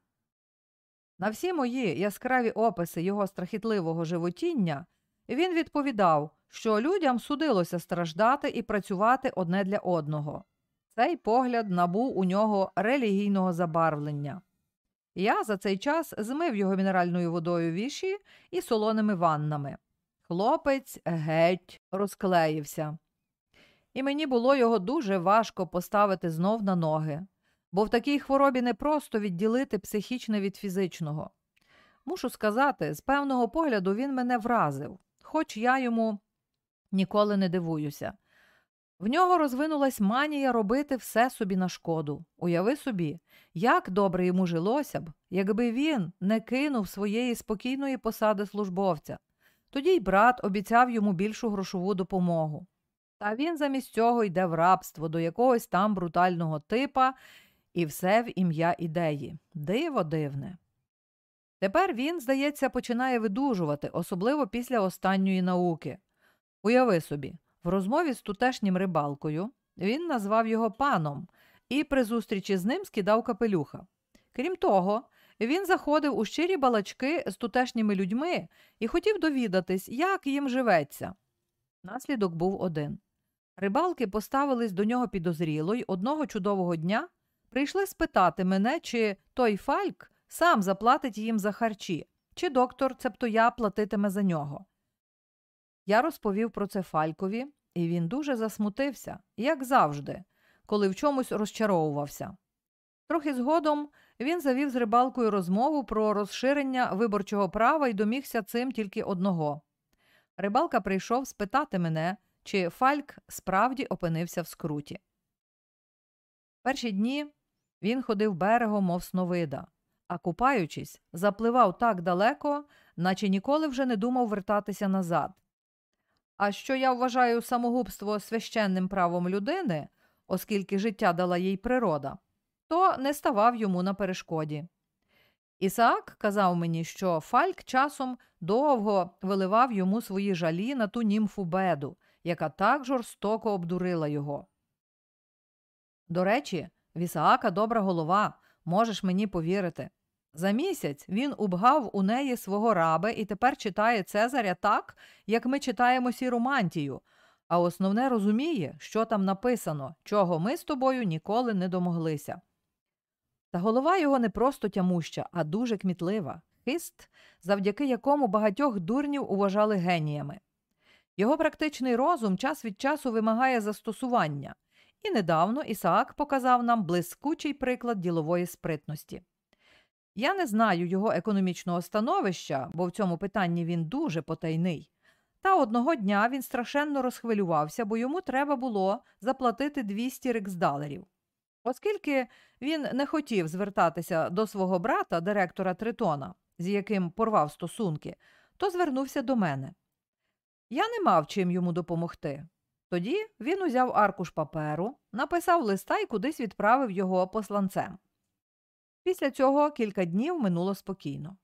На всі мої яскраві описи його страхітливого животіння він відповідав, що людям судилося страждати і працювати одне для одного. Цей погляд набув у нього релігійного забарвлення. Я за цей час змив його мінеральною водою віші і солоними ваннами. Хлопець геть розклеївся. І мені було його дуже важко поставити знов на ноги, бо в такій хворобі не просто відділити психічне від фізичного. Мушу сказати, з певного погляду він мене вразив, хоч я йому ніколи не дивуюся. В нього розвинулась манія робити все собі на шкоду. Уяви собі, як добре йому жилося б, якби він не кинув своєї спокійної посади службовця. Тоді й брат обіцяв йому більшу грошову допомогу. Та він замість цього йде в рабство до якогось там брутального типа, і все в ім'я ідеї. Диво дивне. Тепер він, здається, починає видужувати, особливо після останньої науки. Уяви собі, в розмові з тутешнім рибалкою він назвав його паном і при зустрічі з ним скидав капелюха. Крім того, він заходив у щирі балачки з тутешніми людьми і хотів довідатись, як їм живеться. Наслідок був один. Рибалки поставились до нього підозріло й одного чудового дня прийшли спитати мене, чи той фальк сам заплатить їм за харчі, чи доктор, цебто я, платитиме за нього. Я розповів про це Фалькові, і він дуже засмутився, як завжди, коли в чомусь розчаровувався. Трохи згодом він завів з рибалкою розмову про розширення виборчого права і домігся цим тільки одного. Рибалка прийшов спитати мене, чи Фальк справді опинився в скруті. Перші дні він ходив берегом, мов сновида, а купаючись, запливав так далеко, наче ніколи вже не думав вертатися назад. А що я вважаю самогубство священним правом людини, оскільки життя дала їй природа, то не ставав йому на перешкоді. Ісаак казав мені, що Фальк часом довго виливав йому свої жалі на ту німфу беду, яка так жорстоко обдурила його. До речі, в Ісаака добра голова, можеш мені повірити. За місяць він убгав у неї свого раби і тепер читає Цезаря так, як ми читаємо сіромантію, а основне розуміє, що там написано, чого ми з тобою ніколи не домоглися. Та голова його не просто тямуща, а дуже кмітлива, хист, завдяки якому багатьох дурнів уважали геніями. Його практичний розум час від часу вимагає застосування, і недавно Ісаак показав нам блискучий приклад ділової спритності. Я не знаю його економічного становища, бо в цьому питанні він дуже потайний. Та одного дня він страшенно розхвилювався, бо йому треба було заплатити 200 риксдалерів. Оскільки він не хотів звертатися до свого брата, директора Тритона, з яким порвав стосунки, то звернувся до мене. Я не мав чим йому допомогти. Тоді він узяв аркуш паперу, написав листа і кудись відправив його посланцем. Після цього кілька днів минуло спокійно.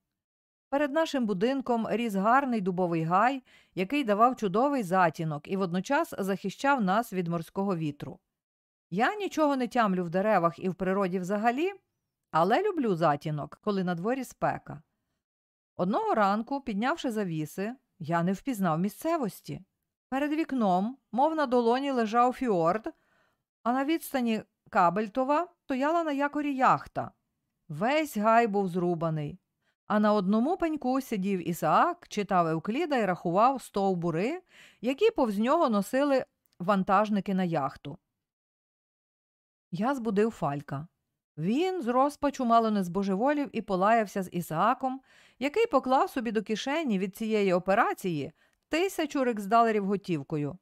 Перед нашим будинком ріс гарний дубовий гай, який давав чудовий затінок і водночас захищав нас від морського вітру. Я нічого не тямлю в деревах і в природі взагалі, але люблю затінок, коли на дворі спека. Одного ранку, піднявши завіси, я не впізнав місцевості. Перед вікном, мов на долоні, лежав фіорд, а на відстані Кабельтова стояла на якорі яхта. Весь гай був зрубаний. А на одному пеньку сидів Ісаак, читав Евкліда і рахував стовбури, які повз нього носили вантажники на яхту. Я збудив Фалька. Він з розпачу мало не збожеволів і полаявся з Ісааком, який поклав собі до кишені від цієї операції тисячу риксдалерів готівкою.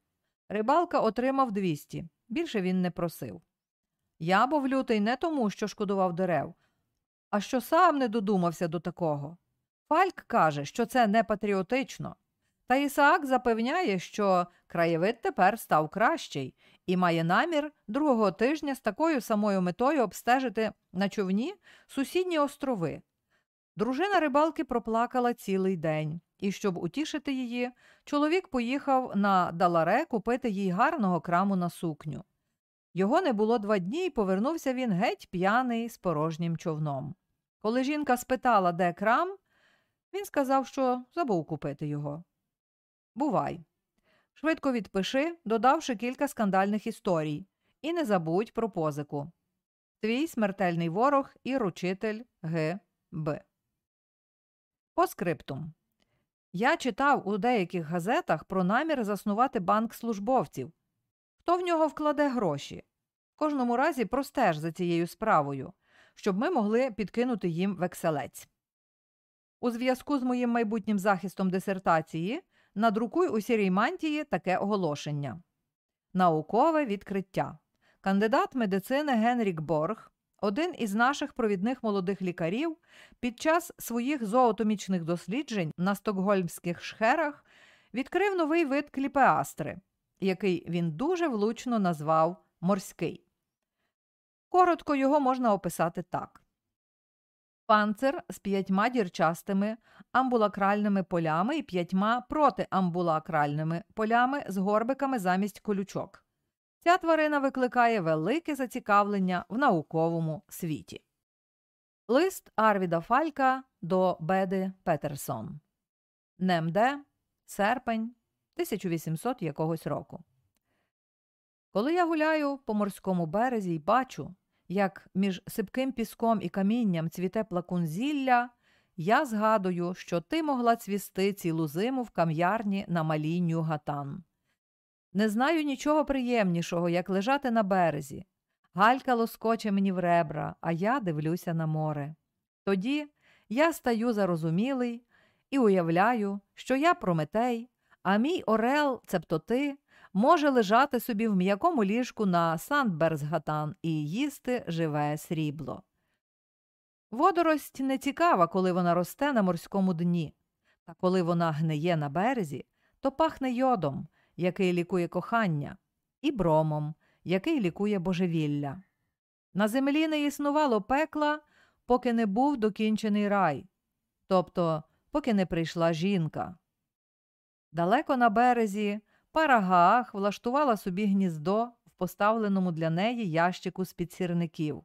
Рибалка отримав 200. Більше він не просив. Я був лютий не тому, що шкодував дерев, а що сам не додумався до такого. Фальк каже, що це не патріотично. Та Ісаак запевняє, що краєвид тепер став кращий і має намір другого тижня з такою самою метою обстежити на човні сусідні острови. Дружина рибалки проплакала цілий день, і, щоб утішити її, чоловік поїхав на Даларе купити їй гарного краму на сукню. Його не було два дні, і повернувся він геть п'яний з порожнім човном. Коли жінка спитала, де крам, він сказав, що забув купити його. Бувай. Швидко відпиши, додавши кілька скандальних історій, і не забудь про позику. Твій смертельний ворог і ручитель Г. Б. По скриптум. Я читав у деяких газетах про намір заснувати банк службовців. Хто в нього вкладе гроші? Кожному разі простеж за цією справою, щоб ми могли підкинути їм векселець. У зв'язку з моїм майбутнім захистом дисертації надрукуй у сірій мантії таке оголошення. Наукове відкриття. Кандидат медицини Генрік Борг, один із наших провідних молодих лікарів, під час своїх зоотомічних досліджень на стокгольмських шхерах відкрив новий вид кліпеастри, який він дуже влучно назвав морський. Коротко його можна описати так. Панцир з п'ятьма дірчастими амбулакральними полями і п'ятьма протиамбулакральними полями з горбиками замість колючок. Ця тварина викликає велике зацікавлення в науковому світі. Лист Арвіда Фалька до Беди Петерсон. Немде, серпень 1800 якогось року. Коли я гуляю по морському березі й бачу, як між сипким піском і камінням цвіте плакунзілля, я згадую, що ти могла цвісти цілу зиму в кам'ярні на малій Нюгатан. Не знаю нічого приємнішого, як лежати на березі. Галька лоскоче мені в ребра, а я дивлюся на море. Тоді я стаю зарозумілий і уявляю, що я Прометей, а мій Орел, цебто ти, може лежати собі в м'якому ліжку на Сандберзгатан і їсти живе срібло. Водорость не цікава, коли вона росте на морському дні, та коли вона гниє на березі, то пахне йодом, який лікує кохання, і бромом, який лікує божевілля. На землі не існувало пекла, поки не був докінчений рай, тобто поки не прийшла жінка. Далеко на березі пара Гаах влаштувала собі гніздо в поставленому для неї ящику з під сірників.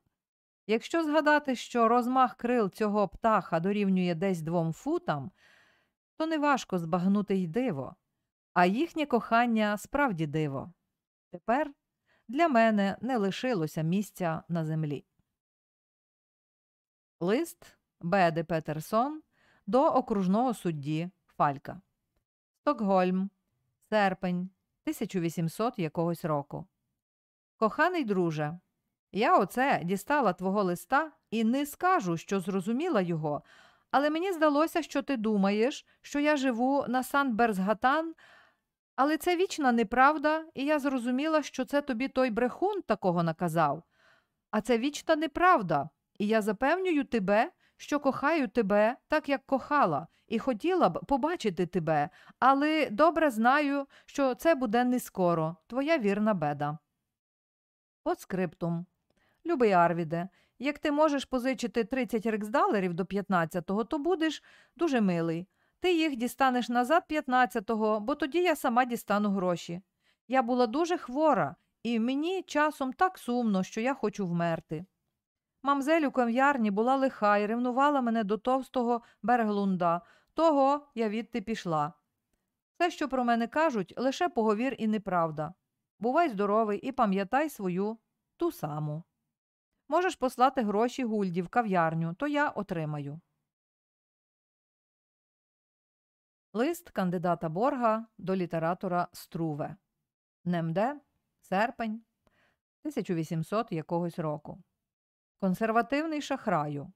Якщо згадати, що розмах крил цього птаха дорівнює десь двом футам, то неважко збагнути й диво, а їхнє кохання справді диво. Тепер для мене не лишилося місця на землі. Лист Беди Петерсон до окружного судді Фалька. Стокгольм, серпень 1800 якогось року. Коханий друже, я оце дістала твого листа і не скажу, що зрозуміла його, але мені здалося, що ти думаєш, що я живу на Сан Берзгатан, але це вічна неправда, і я зрозуміла, що це тобі той брехун такого наказав. А це вічна неправда, і я запевнюю тебе, що кохаю тебе так, як кохала, і хотіла б побачити тебе, але добре знаю, що це буде не скоро, твоя вірна беда. Подскриптум. Любий Арвіде, як ти можеш позичити 30 рексдалерів до 15-го, то будеш дуже милий. Ти їх дістанеш назад 15-го, бо тоді я сама дістану гроші. Я була дуже хвора, і мені часом так сумно, що я хочу вмерти. Мамзель у кав'ярні була лиха і ревнувала мене до товстого берглунда, того я відти пішла. Все, що про мене кажуть, лише поговір і неправда. Бувай здоровий і пам'ятай свою ту саму. Можеш послати гроші гульді в кав'ярню, то я отримаю. Лист кандидата Борга до літератора Струве. Немде, серпень 1800 якогось року. Консервативний шахраю.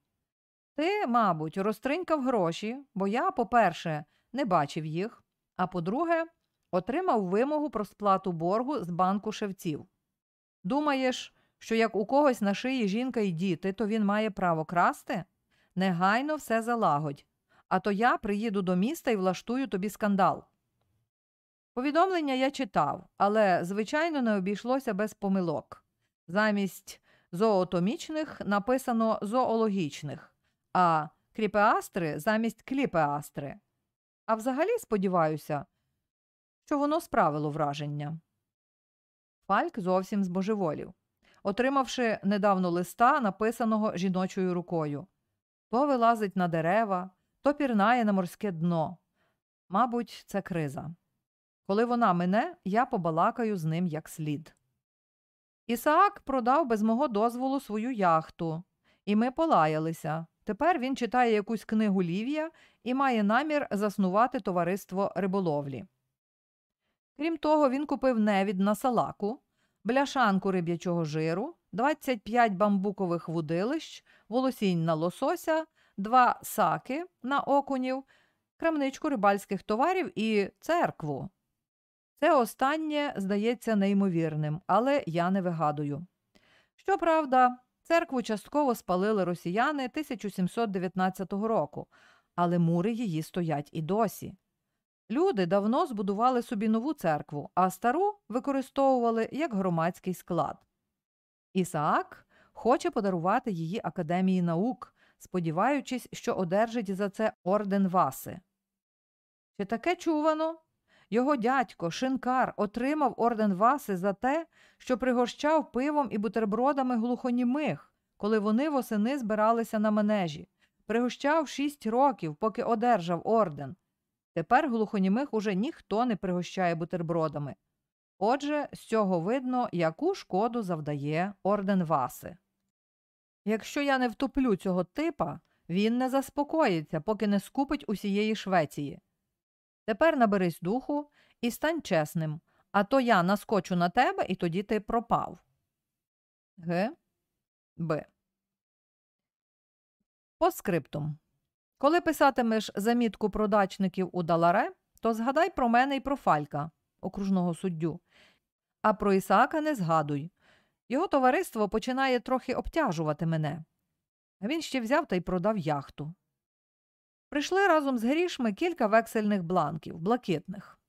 Ти, мабуть, розтринькав гроші, бо я, по-перше, не бачив їх, а по-друге, отримав вимогу про сплату боргу з банку шевців. Думаєш, що як у когось на шиї жінка і діти, то він має право красти? Негайно все залагодь, а то я приїду до міста і влаштую тобі скандал. Повідомлення я читав, але, звичайно, не обійшлося без помилок. Замість зоотомічних написано зоологічних, а кріпеастри замість кліпеастри. А взагалі, сподіваюся, що воно справило враження. Фальк зовсім збожеволів, отримавши недавно листа, написаного жіночою рукою. То вилазить на дерева, то пірнає на морське дно. Мабуть, це криза. Коли вона мине, я побалакаю з ним як слід. Ісаак продав без мого дозволу свою яхту, і ми полаялися. Тепер він читає якусь книгу Лівія і має намір заснувати товариство риболовлі. Крім того, він купив невід на салаку, бляшанку риб'ячого жиру, 25 бамбукових вудилищ, волосінь на лосося, два саки на окунів, крамничку рибальських товарів і церкву. Це останнє здається неймовірним, але я не вигадую. Щоправда, церкву частково спалили росіяни 1719 року, але мури її стоять і досі. Люди давно збудували собі нову церкву, а стару використовували як громадський склад. Ісаак хоче подарувати її Академії наук, сподіваючись, що одержить за це орден Васи. Чи таке чувано? Його дядько, шинкар, отримав орден Васи за те, що пригощав пивом і бутербродами глухонімих, коли вони восени збиралися на манежі. Пригощав шість років, поки одержав орден. Тепер глухонімих уже ніхто не пригощає бутербродами. Отже, з цього видно, яку шкоду завдає орден Васи. Якщо я не втоплю цього типа, він не заспокоїться, поки не скупить усієї Швеції. Тепер наберись духу і стань чесним, а то я наскочу на тебе, і тоді ти пропав. Г. Б. По скриптум. Коли писатимеш замітку про дачників у Даларе, то згадай про мене і про Фалька, окружного суддю. А про Ісаака не згадуй. Його товариство починає трохи обтяжувати мене. Він ще взяв та й продав яхту. Прийшли разом з грішми кілька вексельних бланків, блакитних.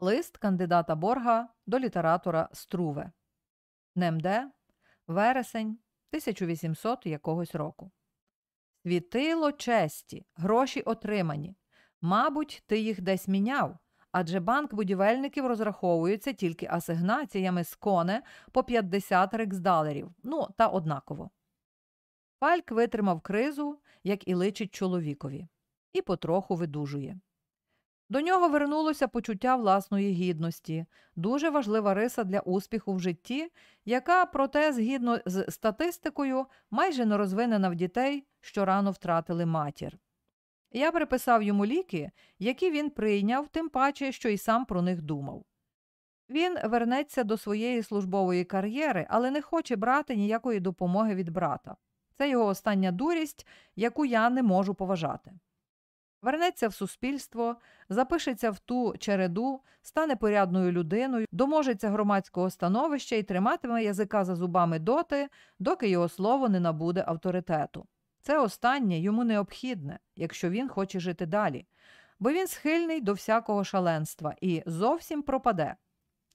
Лист кандидата Борга до літератора Струве. Немде, вересень 1800 якогось року. Світило честі, гроші отримані. Мабуть, ти їх десь міняв, адже банк будівельників розраховується тільки асигнаціями з коне по 50 рексдалерів, ну та однаково. Фальк витримав кризу, як і личить чоловікові, і потроху видужує. До нього вернулося почуття власної гідності, дуже важлива риса для успіху в житті, яка, проте, згідно з статистикою, майже не розвинена в дітей, що рано втратили матір. Я приписав йому ліки, які він прийняв, тим паче, що й сам про них думав. Він вернеться до своєї службової кар'єри, але не хоче брати ніякої допомоги від брата. Це його остання дурість, яку я не можу поважати. Вернеться в суспільство, запишеться в ту череду, стане порядною людиною, доможеться громадського становища і триматиме язика за зубами доти, доки його слово не набуде авторитету. Це останнє йому необхідне, якщо він хоче жити далі, бо він схильний до всякого шаленства і зовсім пропаде,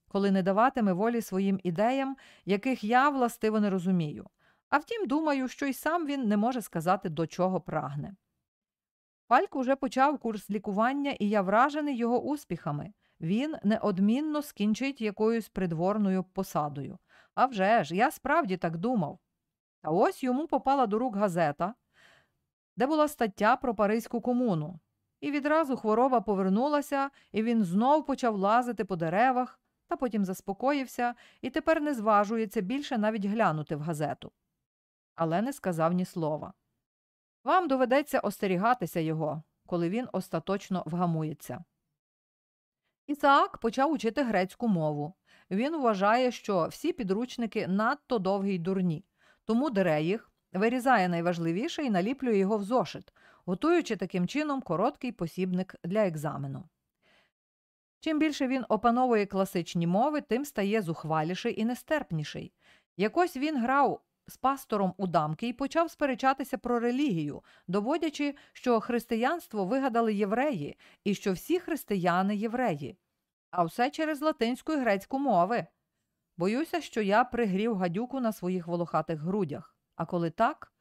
коли не даватиме волі своїм ідеям, яких я властиво не розумію. А втім, думаю, що й сам він не може сказати, до чого прагне. Фальк уже почав курс лікування, і я вражений його успіхами. Він неодмінно скінчить якоюсь придворною посадою. А вже ж, я справді так думав. Та ось йому попала до рук газета, де була стаття про Паризьку комуну. І відразу хвороба повернулася, і він знов почав лазити по деревах, та потім заспокоївся і тепер не зважується більше навіть глянути в газету. Але не сказав ні слова. Вам доведеться остерігатися його, коли він остаточно вгамується. Ісаак почав учити грецьку мову. Він вважає, що всі підручники надто довгі й дурні, тому дере їх, вирізає найважливіше і наліплює його в зошит, готуючи таким чином короткий посібник для екзамену. Чим більше він опановує класичні мови, тим стає зухваліший і нестерпніший. Якось він грав з пастором у дамки і почав сперечатися про релігію, доводячи, що християнство вигадали євреї і що всі християни євреї, а все через латинську і грецьку мови. Боюся, що я пригрів гадюку на своїх волохатих грудях, а коли так,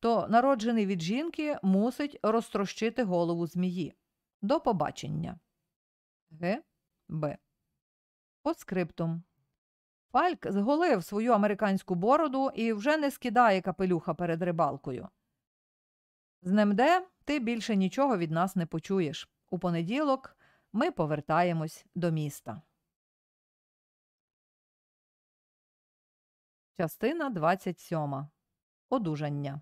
то народжений від жінки мусить розтрощити голову змії. До побачення. Г. Б. Подскриптум. Фальк зголив свою американську бороду і вже не скидає капелюха перед рибалкою. З Немде ти більше нічого від нас не почуєш. У понеділок ми повертаємось до міста. Частина 27. Одужання.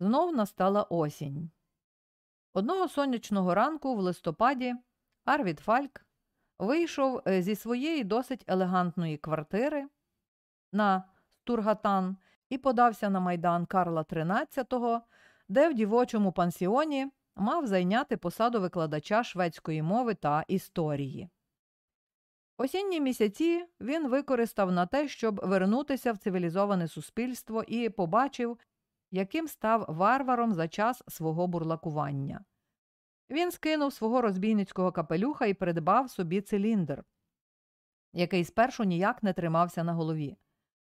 Знов настала осінь. Одного сонячного ранку в листопаді Арвід Фальк вийшов е, зі своєї досить елегантної квартири на Тургатан і подався на майдан Карла XIII, де в дівочому пансіоні мав зайняти посаду викладача шведської мови та історії. Осінні місяці він використав на те, щоб вернутися в цивілізоване суспільство і побачив, яким став варваром за час свого бурлакування. Він скинув свого розбійницького капелюха і придбав собі циліндр, який спершу ніяк не тримався на голові.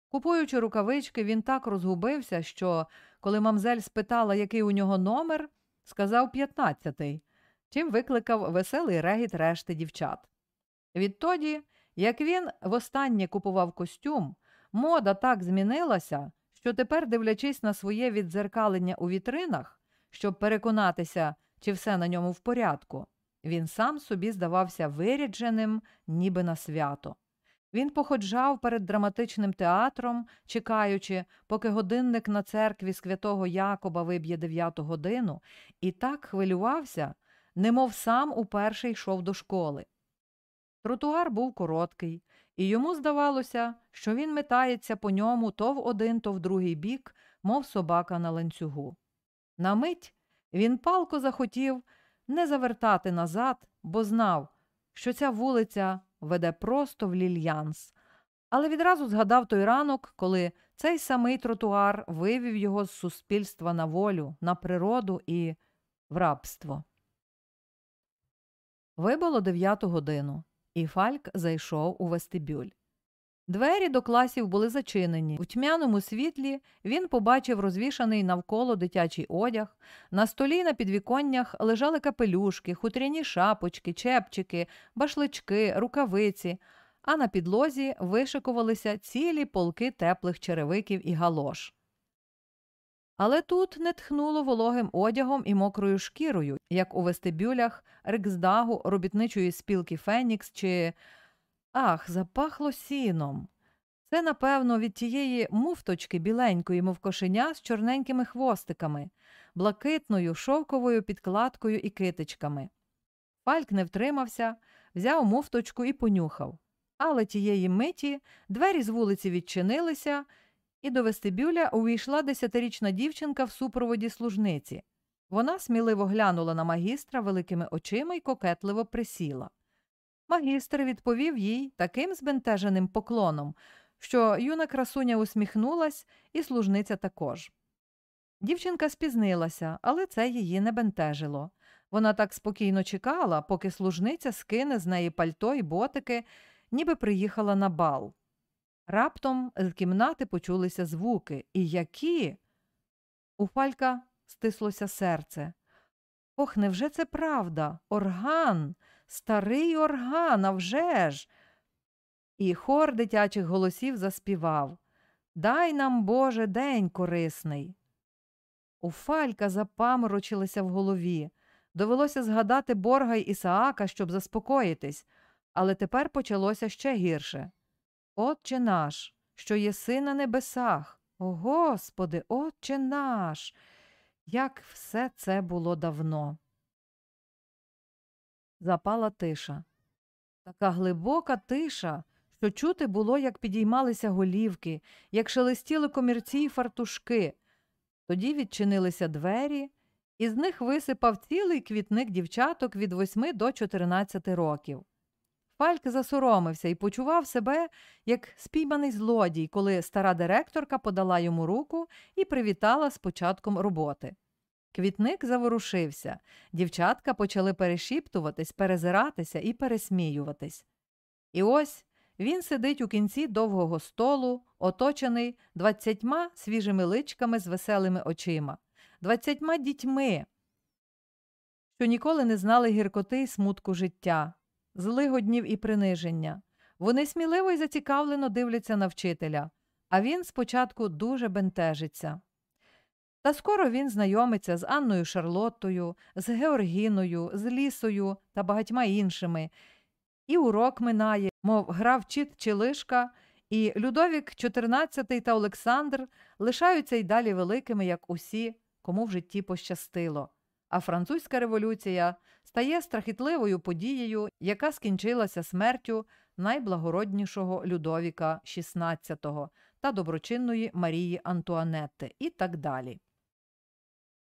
Купуючи рукавички, він так розгубився, що, коли мамзель спитала, який у нього номер, сказав п'ятнадцятий, чим викликав веселий регіт решти дівчат. Відтоді, як він востаннє купував костюм, мода так змінилася, що тепер, дивлячись на своє віддзеркалення у вітринах, щоб переконатися, чи все на ньому в порядку. Він сам собі здавався вирядженим, ніби на свято. Він походжав перед драматичним театром, чекаючи, поки годинник на церкві святого Якоба виб'є дев'яту годину, і так хвилювався, немов сам уперше йшов до школи. Тротуар був короткий, і йому здавалося, що він метається по ньому то в один, то в другий бік, мов собака на ланцюгу. На мить він палко захотів не завертати назад, бо знав, що ця вулиця веде просто в Лільянс. Але відразу згадав той ранок, коли цей самий тротуар вивів його з суспільства на волю, на природу і в рабство. Вибило дев'яту годину, і Фальк зайшов у вестибюль. Двері до класів були зачинені. У тьмяному світлі він побачив розвішаний навколо дитячий одяг. На столі на підвіконнях лежали капелюшки, хутряні шапочки, чепчики, башлички, рукавиці, а на підлозі вишикувалися цілі полки теплих черевиків і галош. Але тут не тхнуло вологим одягом і мокрою шкірою, як у вестибюлях Риксдагу, робітничої спілки Фенікс чи Ах, запахло сіном. Це, напевно, від тієї муфточки біленької, мов кошеня з чорненькими хвостиками, блакитною шовковою підкладкою і китичками. Фальк не втримався, взяв муфточку і понюхав. Але тієї миті двері з вулиці відчинилися, і до вестибюля увійшла десятирічна дівчинка в супроводі служниці. Вона сміливо глянула на магістра великими очима і кокетливо присіла. Магістр відповів їй таким збентеженим поклоном, що юна красуня усміхнулась, і служниця також. Дівчинка спізнилася, але це її не бентежило. Вона так спокійно чекала, поки служниця скине з неї пальто і ботики, ніби приїхала на бал. Раптом з кімнати почулися звуки. І які? У Фалька стислося серце. Ох, невже це правда? Орган, старий орган, а вже ж!» І хор дитячих голосів заспівав Дай нам, Боже, день корисний. У Фалька запаморочилися в голові. Довелося згадати борга й Ісаака, щоб заспокоїтись, але тепер почалося ще гірше. Отче наш, що єси на небесах, о Господи, Отче наш, як все це було давно. Запала тиша. Така глибока тиша, що чути було, як підіймалися голівки, як шелестіли комірці й фартушки. Тоді відчинилися двері, і з них висипав цілий квітник дівчаток від восьми до чотирнадцяти років. Фальк засоромився і почував себе як спійманий злодій, коли стара директорка подала йому руку і привітала з початком роботи. Квітник заворушився, дівчатка почали перешіптуватись, перезиратися і пересміюватись. І ось він сидить у кінці довгого столу, оточений двадцятьма свіжими личками з веселими очима, двадцятьма дітьми, що ніколи не знали гіркоти й смутку життя, злигоднів і приниження. Вони сміливо й зацікавлено дивляться на вчителя, а він спочатку дуже бентежиться. Та скоро він знайомиться з Анною Шарлоттою, з Георгіною, з Лісою та багатьма іншими. І урок минає, мов грав чіт чи лишка, і Людовік XIV та Олександр лишаються й далі великими, як усі, кому в житті пощастило. А французька революція стає страхітливою подією, яка скінчилася смертю найблагороднішого Людовіка XVI та доброчинної Марії Антуанетти і так далі.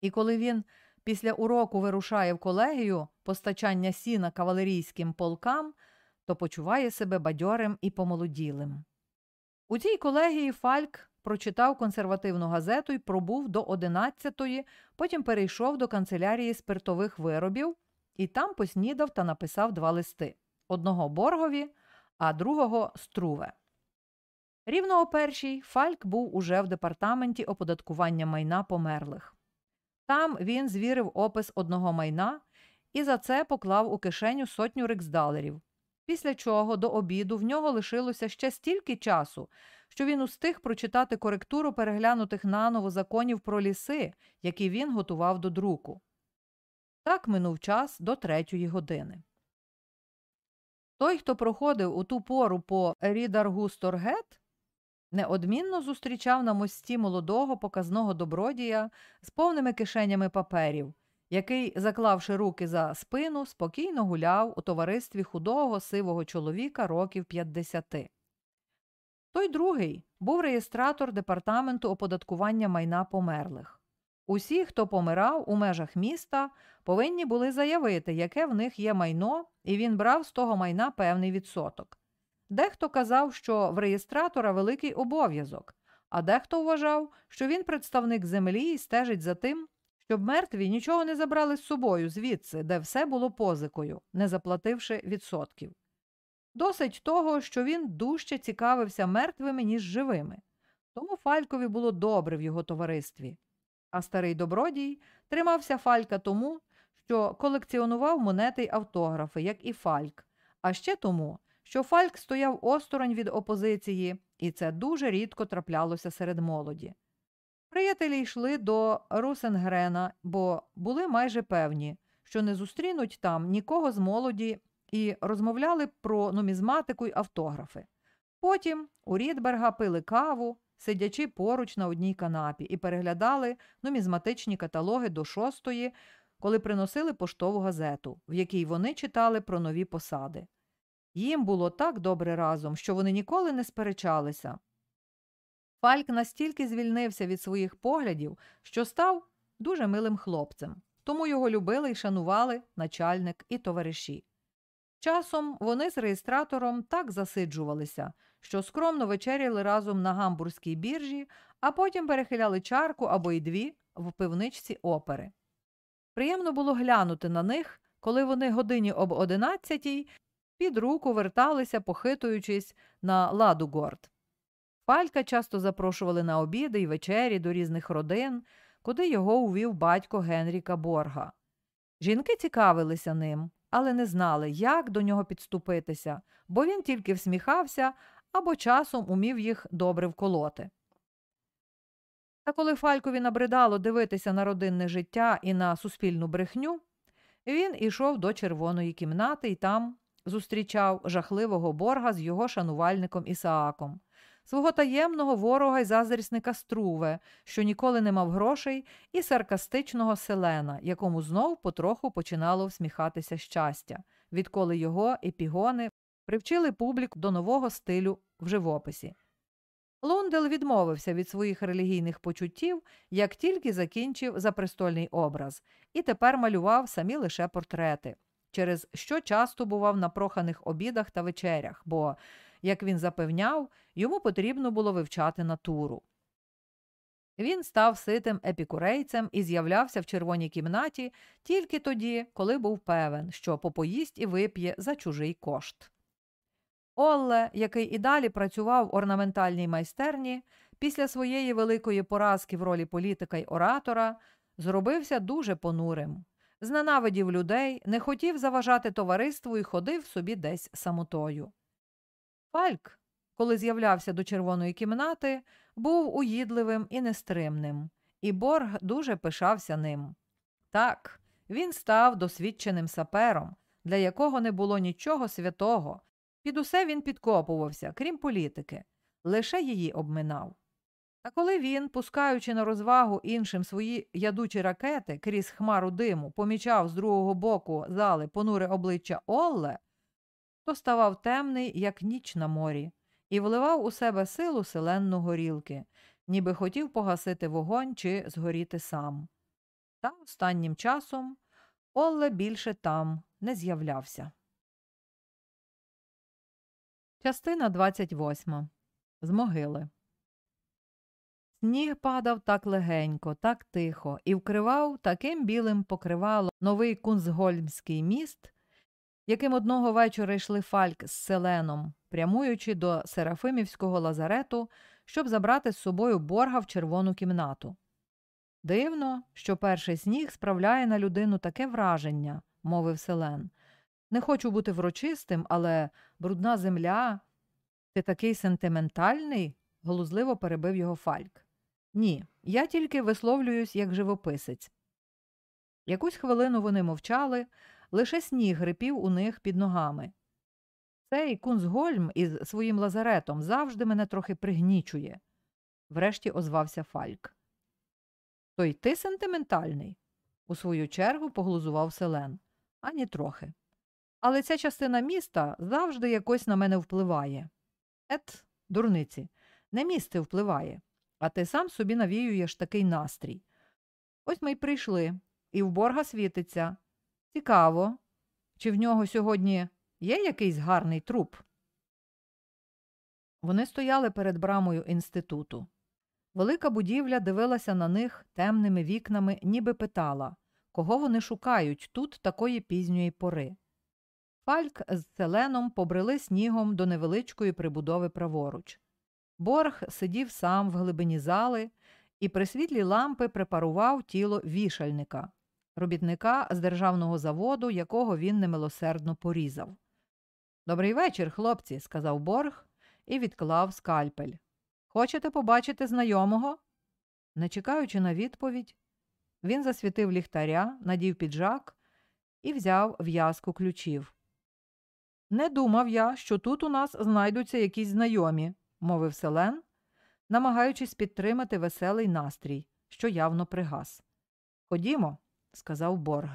І коли він після уроку вирушає в колегію постачання сіна кавалерійським полкам, то почуває себе бадьорим і помолоділим. У цій колегії Фальк прочитав консервативну газету і пробув до 11-ї, потім перейшов до канцелярії спиртових виробів і там поснідав та написав два листи одного боргові, а другого струве. Рівно о першій Фальк був уже в департаменті оподаткування майна померлих. Там він звірив опис одного майна і за це поклав у кишеню сотню риксдалерів. Після чого до обіду в нього лишилося ще стільки часу, що він устиг прочитати коректуру переглянутих наново законів про ліси, які він готував до друку. Так минув час до третьої години. Той, хто проходив у ту пору по Рідаргусторгет, неодмінно зустрічав на мості молодого показного добродія з повними кишенями паперів, який, заклавши руки за спину, спокійно гуляв у товаристві худого сивого чоловіка років 50. Той другий був реєстратор департаменту оподаткування майна померлих. Усі, хто помирав у межах міста, повинні були заявити, яке в них є майно, і він брав з того майна певний відсоток. Дехто казав, що в реєстратора великий обов'язок, а дехто вважав, що він представник землі і стежить за тим, щоб мертві нічого не забрали з собою звідси, де все було позикою, не заплативши відсотків. Досить того, що він дужче цікавився мертвими, ніж живими. Тому Фалькові було добре в його товаристві. А старий добродій тримався Фалька тому, що колекціонував монети й автографи, як і Фальк, а ще тому, що Фальк стояв осторонь від опозиції, і це дуже рідко траплялося серед молоді. Приятелі йшли до Русенгрена, бо були майже певні, що не зустрінуть там нікого з молоді і розмовляли про нумізматику й автографи. Потім у Рідберга пили каву, сидячи поруч на одній канапі, і переглядали нумізматичні каталоги до шостої, коли приносили поштову газету, в якій вони читали про нові посади. Їм було так добре разом, що вони ніколи не сперечалися. Фальк настільки звільнився від своїх поглядів, що став дуже милим хлопцем, тому його любили і шанували начальник і товариші. Часом вони з реєстратором так засиджувалися, що скромно вечеряли разом на гамбурзькій біржі, а потім перехиляли чарку або й дві в пивничці опери. Приємно було глянути на них, коли вони годині об одинадцятій під руку верталися, похитуючись на Ладугорд. Фалька часто запрошували на обіди й вечері до різних родин, куди його увів батько Генріка Борга. Жінки цікавилися ним, але не знали, як до нього підступитися, бо він тільки всміхався або часом умів їх добре вколоти. Та коли Фалькові набридало дивитися на родинне життя і на суспільну брехню, він ішов до червоної кімнати і там зустрічав жахливого борга з його шанувальником Ісааком, свого таємного ворога й заздрісника Струве, що ніколи не мав грошей, і саркастичного селена, якому знов потроху починало всміхатися щастя, відколи його епігони привчили публік до нового стилю в живописі. Лундел відмовився від своїх релігійних почуттів, як тільки закінчив запрестольний образ, і тепер малював самі лише портрети, через що часто бував на проханих обідах та вечерях, бо, як він запевняв, йому потрібно було вивчати натуру. Він став ситим епікурейцем і з'являвся в червоній кімнаті тільки тоді, коли був певен, що попоїсть і вип'є за чужий кошт. Олле, який і далі працював в орнаментальній майстерні, після своєї великої поразки в ролі політика й оратора, зробився дуже понурим, зненавидів людей, не хотів заважати товариству і ходив собі десь самотою. Фальк, коли з'являвся до червоної кімнати, був уїдливим і нестримним, і Борг дуже пишався ним. Так, він став досвідченим сапером, для якого не було нічого святого, під усе він підкопувався, крім політики, лише її обминав. Та коли він, пускаючи на розвагу іншим свої ядучі ракети крізь хмару диму, помічав з другого боку зали понуре обличчя Олле, то ставав темний, як ніч на морі, і вливав у себе силу селенну горілки, ніби хотів погасити вогонь чи згоріти сам. Та останнім часом Олле більше там не з'являвся. Частина 28. З могили. Сніг падав так легенько, так тихо, і вкривав таким білим покривало новий кунзгольмський міст, яким одного вечора йшли Фальк з селеном, прямуючи до Серафимівського лазарету, щоб забрати з собою борга в червону кімнату. Дивно, що перший сніг справляє на людину таке враження, мовив селен. Не хочу бути врочистим, але брудна земля. Ти такий сентиментальний? глузливо перебив його Фальк. Ні, я тільки висловлююсь як живописець. Якусь хвилину вони мовчали, лише сніг грипів у них під ногами. Цей Кунзгольм із своїм лазаретом завжди мене трохи пригнічує, врешті озвався Фальк. То й ти сентиментальний, у свою чергу поглузував селен. Ані трохи. Але ця частина міста завжди якось на мене впливає. Ет, дурниці, не місце впливає, а ти сам собі навіюєш такий настрій. Ось ми й прийшли, і в борга світиться. Цікаво, чи в нього сьогодні є якийсь гарний труп? Вони стояли перед брамою інституту. Велика будівля дивилася на них темними вікнами, ніби питала, кого вони шукають тут такої пізньої пори. Фальк з селеном побрели снігом до невеличкої прибудови праворуч. Борг сидів сам в глибині зали і при світлі лампи препарував тіло вішальника, робітника з державного заводу, якого він немилосердно порізав. Добрий вечір, хлопці, сказав Борг і відклав скальпель. Хочете побачити знайомого? Не чекаючи на відповідь, він засвітив ліхтаря, надів піджак і взяв в'язку ключів. Не думав я, що тут у нас знайдуться якісь знайомі, мовив селен, намагаючись підтримати веселий настрій, що явно пригас. Ходімо, сказав Борг.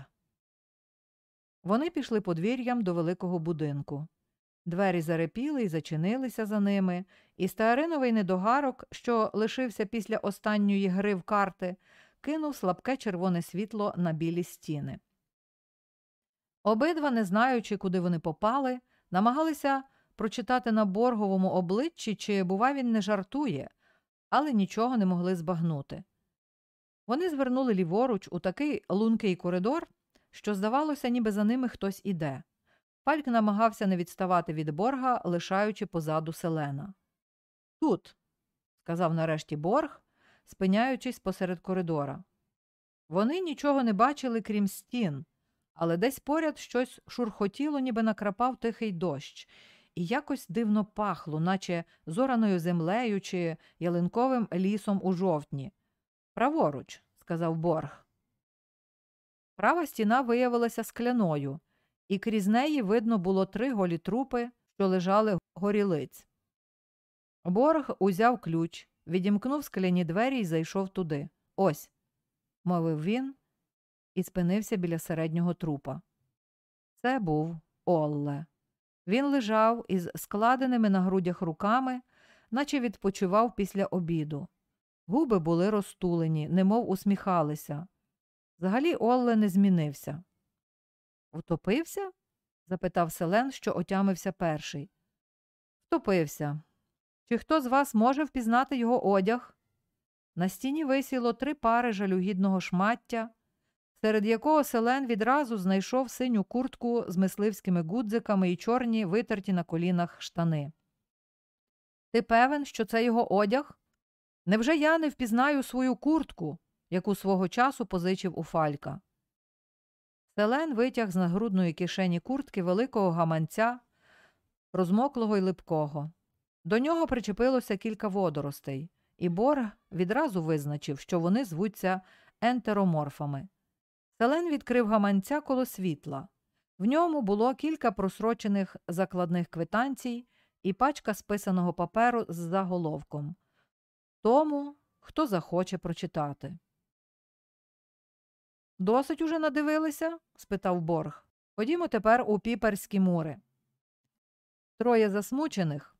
Вони пішли подвір'ям до великого будинку. Двері зарепіли і зачинилися за ними, і стеариновий недогарок, що лишився після останньої гри в карти, кинув слабке червоне світло на білі стіни. Обидва, не знаючи, куди вони попали, намагалися прочитати на борговому обличчі, чи, бува, він не жартує, але нічого не могли збагнути. Вони звернули ліворуч у такий лункий коридор, що, здавалося, ніби за ними хтось іде. Фальк намагався не відставати від борга, лишаючи позаду селена. Тут, сказав нарешті борг, спиняючись посеред коридора. Вони нічого не бачили, крім стін, але десь поряд щось шурхотіло, ніби накрапав тихий дощ, і якось дивно пахло, наче зораною землею чи ялинковим лісом у жовтні. Праворуч, сказав борг. Права стіна виявилася скляною, і крізь неї видно було три голі трупи, що лежали горілиць. Борг узяв ключ, відімкнув скляні двері і зайшов туди. Ось, мовив він і спинився біля середнього трупа. Це був Олле. Він лежав із складеними на грудях руками, наче відпочивав після обіду. Губи були розтулені, немов усміхалися. Взагалі Олле не змінився. Втопився? запитав Селен, що отямився перший. Втопився. Чи хто з вас може впізнати його одяг? На стіні висіло три пари жалюгідного шмаття, серед якого селен відразу знайшов синю куртку з мисливськими гудзиками і чорні витерті на колінах штани. Ти певен, що це його одяг? Невже я не впізнаю свою куртку, яку свого часу позичив у Фалька? Селен витяг з нагрудної кишені куртки великого гаманця, розмоклого й липкого. До нього причепилося кілька водоростей, і Борг відразу визначив, що вони звуться ентероморфами. Селен відкрив гаманця коло світла. В ньому було кілька просрочених закладних квитанцій і пачка списаного паперу з заголовком Тому, хто захоче прочитати. Досить уже надивилися? спитав Борг. Ходімо тепер у піперські мури. Троє засмучених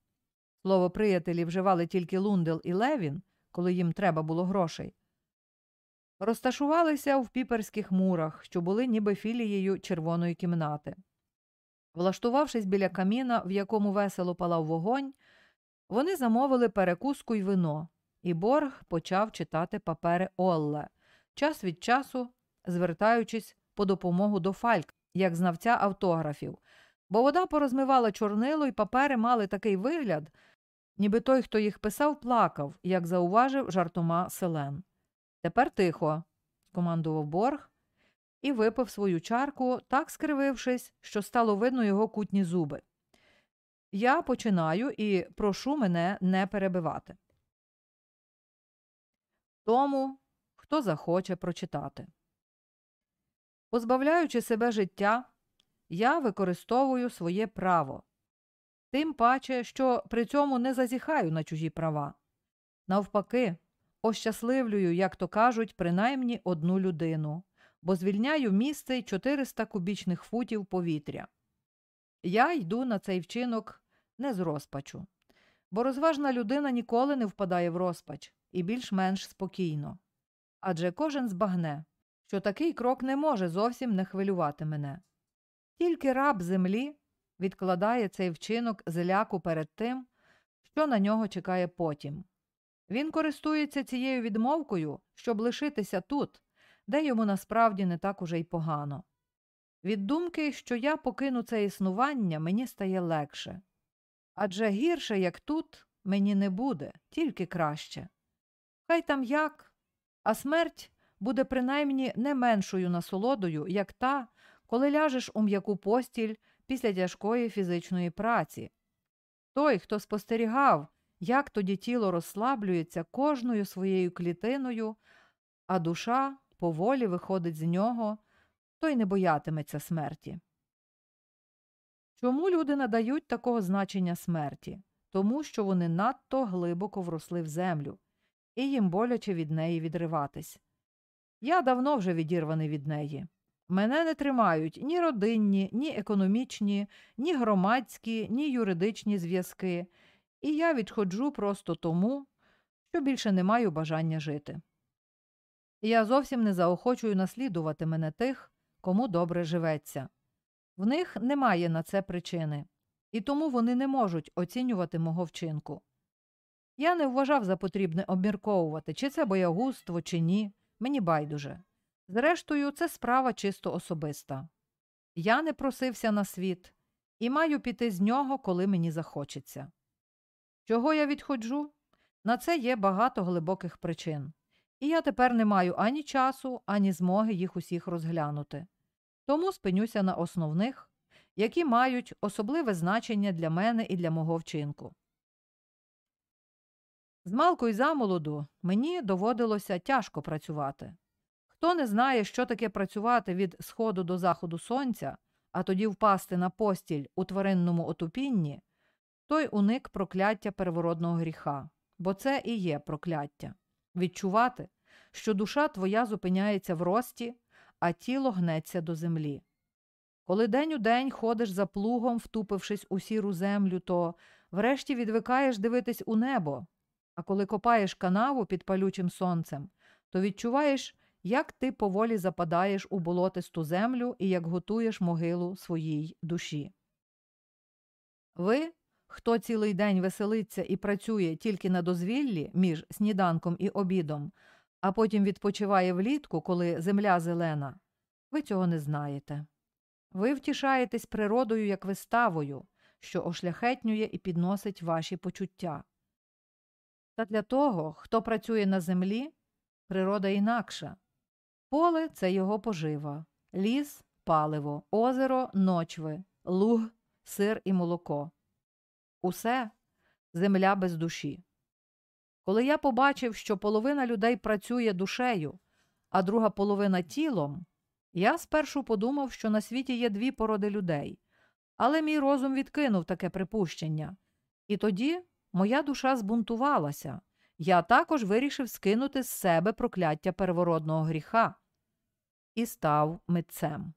слово приятелі вживали тільки Лундел і Левін, коли їм треба було грошей. Розташувалися в піперських мурах, що були ніби філією червоної кімнати. Влаштувавшись біля каміна, в якому весело палав вогонь, вони замовили перекуску й вино, і Борг почав читати папери Олле, час від часу звертаючись по допомогу до Фальк, як знавця автографів, бо вода порозмивала чорнило, і папери мали такий вигляд, ніби той, хто їх писав, плакав, як зауважив жартома селен. Тепер тихо, скомандував Борг і випив свою чарку, так скривившись, що стало видно його кутні зуби. Я починаю і прошу мене не перебивати. Тому, хто захоче прочитати. Позбавляючи себе життя, я використовую своє право, тим паче, що при цьому не зазіхаю на чужі права. Навпаки, ощасливлюю, як то кажуть, принаймні одну людину, бо звільняю місце й 400 кубічних футів повітря. Я йду на цей вчинок не з розпачу, бо розважна людина ніколи не впадає в розпач і більш-менш спокійно. Адже кожен збагне, що такий крок не може зовсім не хвилювати мене. Тільки раб землі відкладає цей вчинок з ляку перед тим, що на нього чекає потім. Він користується цією відмовкою, щоб лишитися тут, де йому насправді не так уже й погано. Від думки, що я покину це існування, мені стає легше. Адже гірше, як тут, мені не буде, тільки краще. Хай там як, а смерть буде принаймні не меншою насолодою, як та, коли ляжеш у м'яку постіль після тяжкої фізичної праці. Той, хто спостерігав, як тоді тіло розслаблюється кожною своєю клітиною, а душа поволі виходить з нього, той не боятиметься смерті. Чому люди надають такого значення смерті? Тому що вони надто глибоко вросли в землю, і їм боляче від неї відриватись. Я давно вже відірваний від неї. Мене не тримають ні родинні, ні економічні, ні громадські, ні юридичні зв'язки, і я відходжу просто тому, що більше не маю бажання жити. Я зовсім не заохочую наслідувати мене тих, кому добре живеться. В них немає на це причини, і тому вони не можуть оцінювати мого вчинку. Я не вважав за потрібне обмірковувати, чи це боягузтво, чи ні, мені байдуже. Зрештою, це справа чисто особиста. Я не просився на світ і маю піти з нього, коли мені захочеться. Чого я відходжу? На це є багато глибоких причин, і я тепер не маю ані часу, ані змоги їх усіх розглянути. Тому спинюся на основних, які мають особливе значення для мене і для мого вчинку. З малку й замолоду мені доводилося тяжко працювати. Хто не знає, що таке працювати від сходу до заходу сонця, а тоді впасти на постіль у тваринному отупінні, той уник прокляття первородного гріха, бо це і є прокляття відчувати, що душа твоя зупиняється в рості, а тіло гнеться до землі. Коли день у день ходиш за плугом, втупившись у сіру землю, то врешті відвикаєш дивитись у небо, а коли копаєш канаву під палючим сонцем, то відчуваєш, як ти поволі западаєш у болотисту землю і як готуєш могилу своїй душі. Ви, хто цілий день веселиться і працює тільки на дозвіллі між сніданком і обідом, а потім відпочиває влітку, коли земля зелена, ви цього не знаєте. Ви втішаєтесь природою як виставою, що ошляхетнює і підносить ваші почуття. Та для того, хто працює на землі, природа інакша. Поле це його пожива, ліс паливо, озеро ночви, луг, сир і молоко. Усе земля без душі. Коли я побачив, що половина людей працює душею, а друга половина тілом, я спершу подумав, що на світі є дві породи людей, але мій розум відкинув таке припущення, і тоді моя душа збунтувалася. Я також вирішив скинути з себе прокляття первородного гріха і став митцем.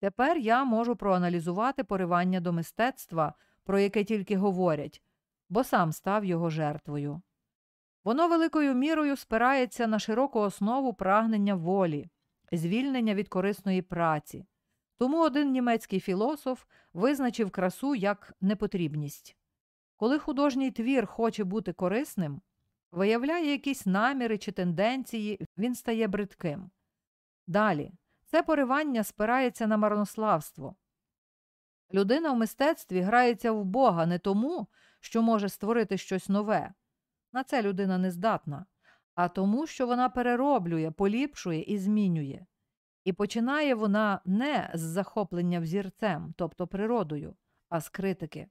Тепер я можу проаналізувати поривання до мистецтва, про яке тільки говорять, бо сам став його жертвою. Воно великою мірою спирається на широку основу прагнення волі, звільнення від корисної праці. Тому один німецький філософ визначив красу як непотрібність. Коли художній твір хоче бути корисним, виявляє якісь наміри чи тенденції, він стає бридким. Далі, це поривання спирається на марнославство. Людина в мистецтві грається в Бога не тому, що може створити щось нове. На це людина не здатна, а тому, що вона перероблює, поліпшує і змінює. І починає вона не з захоплення взірцем, тобто природою, а з критики.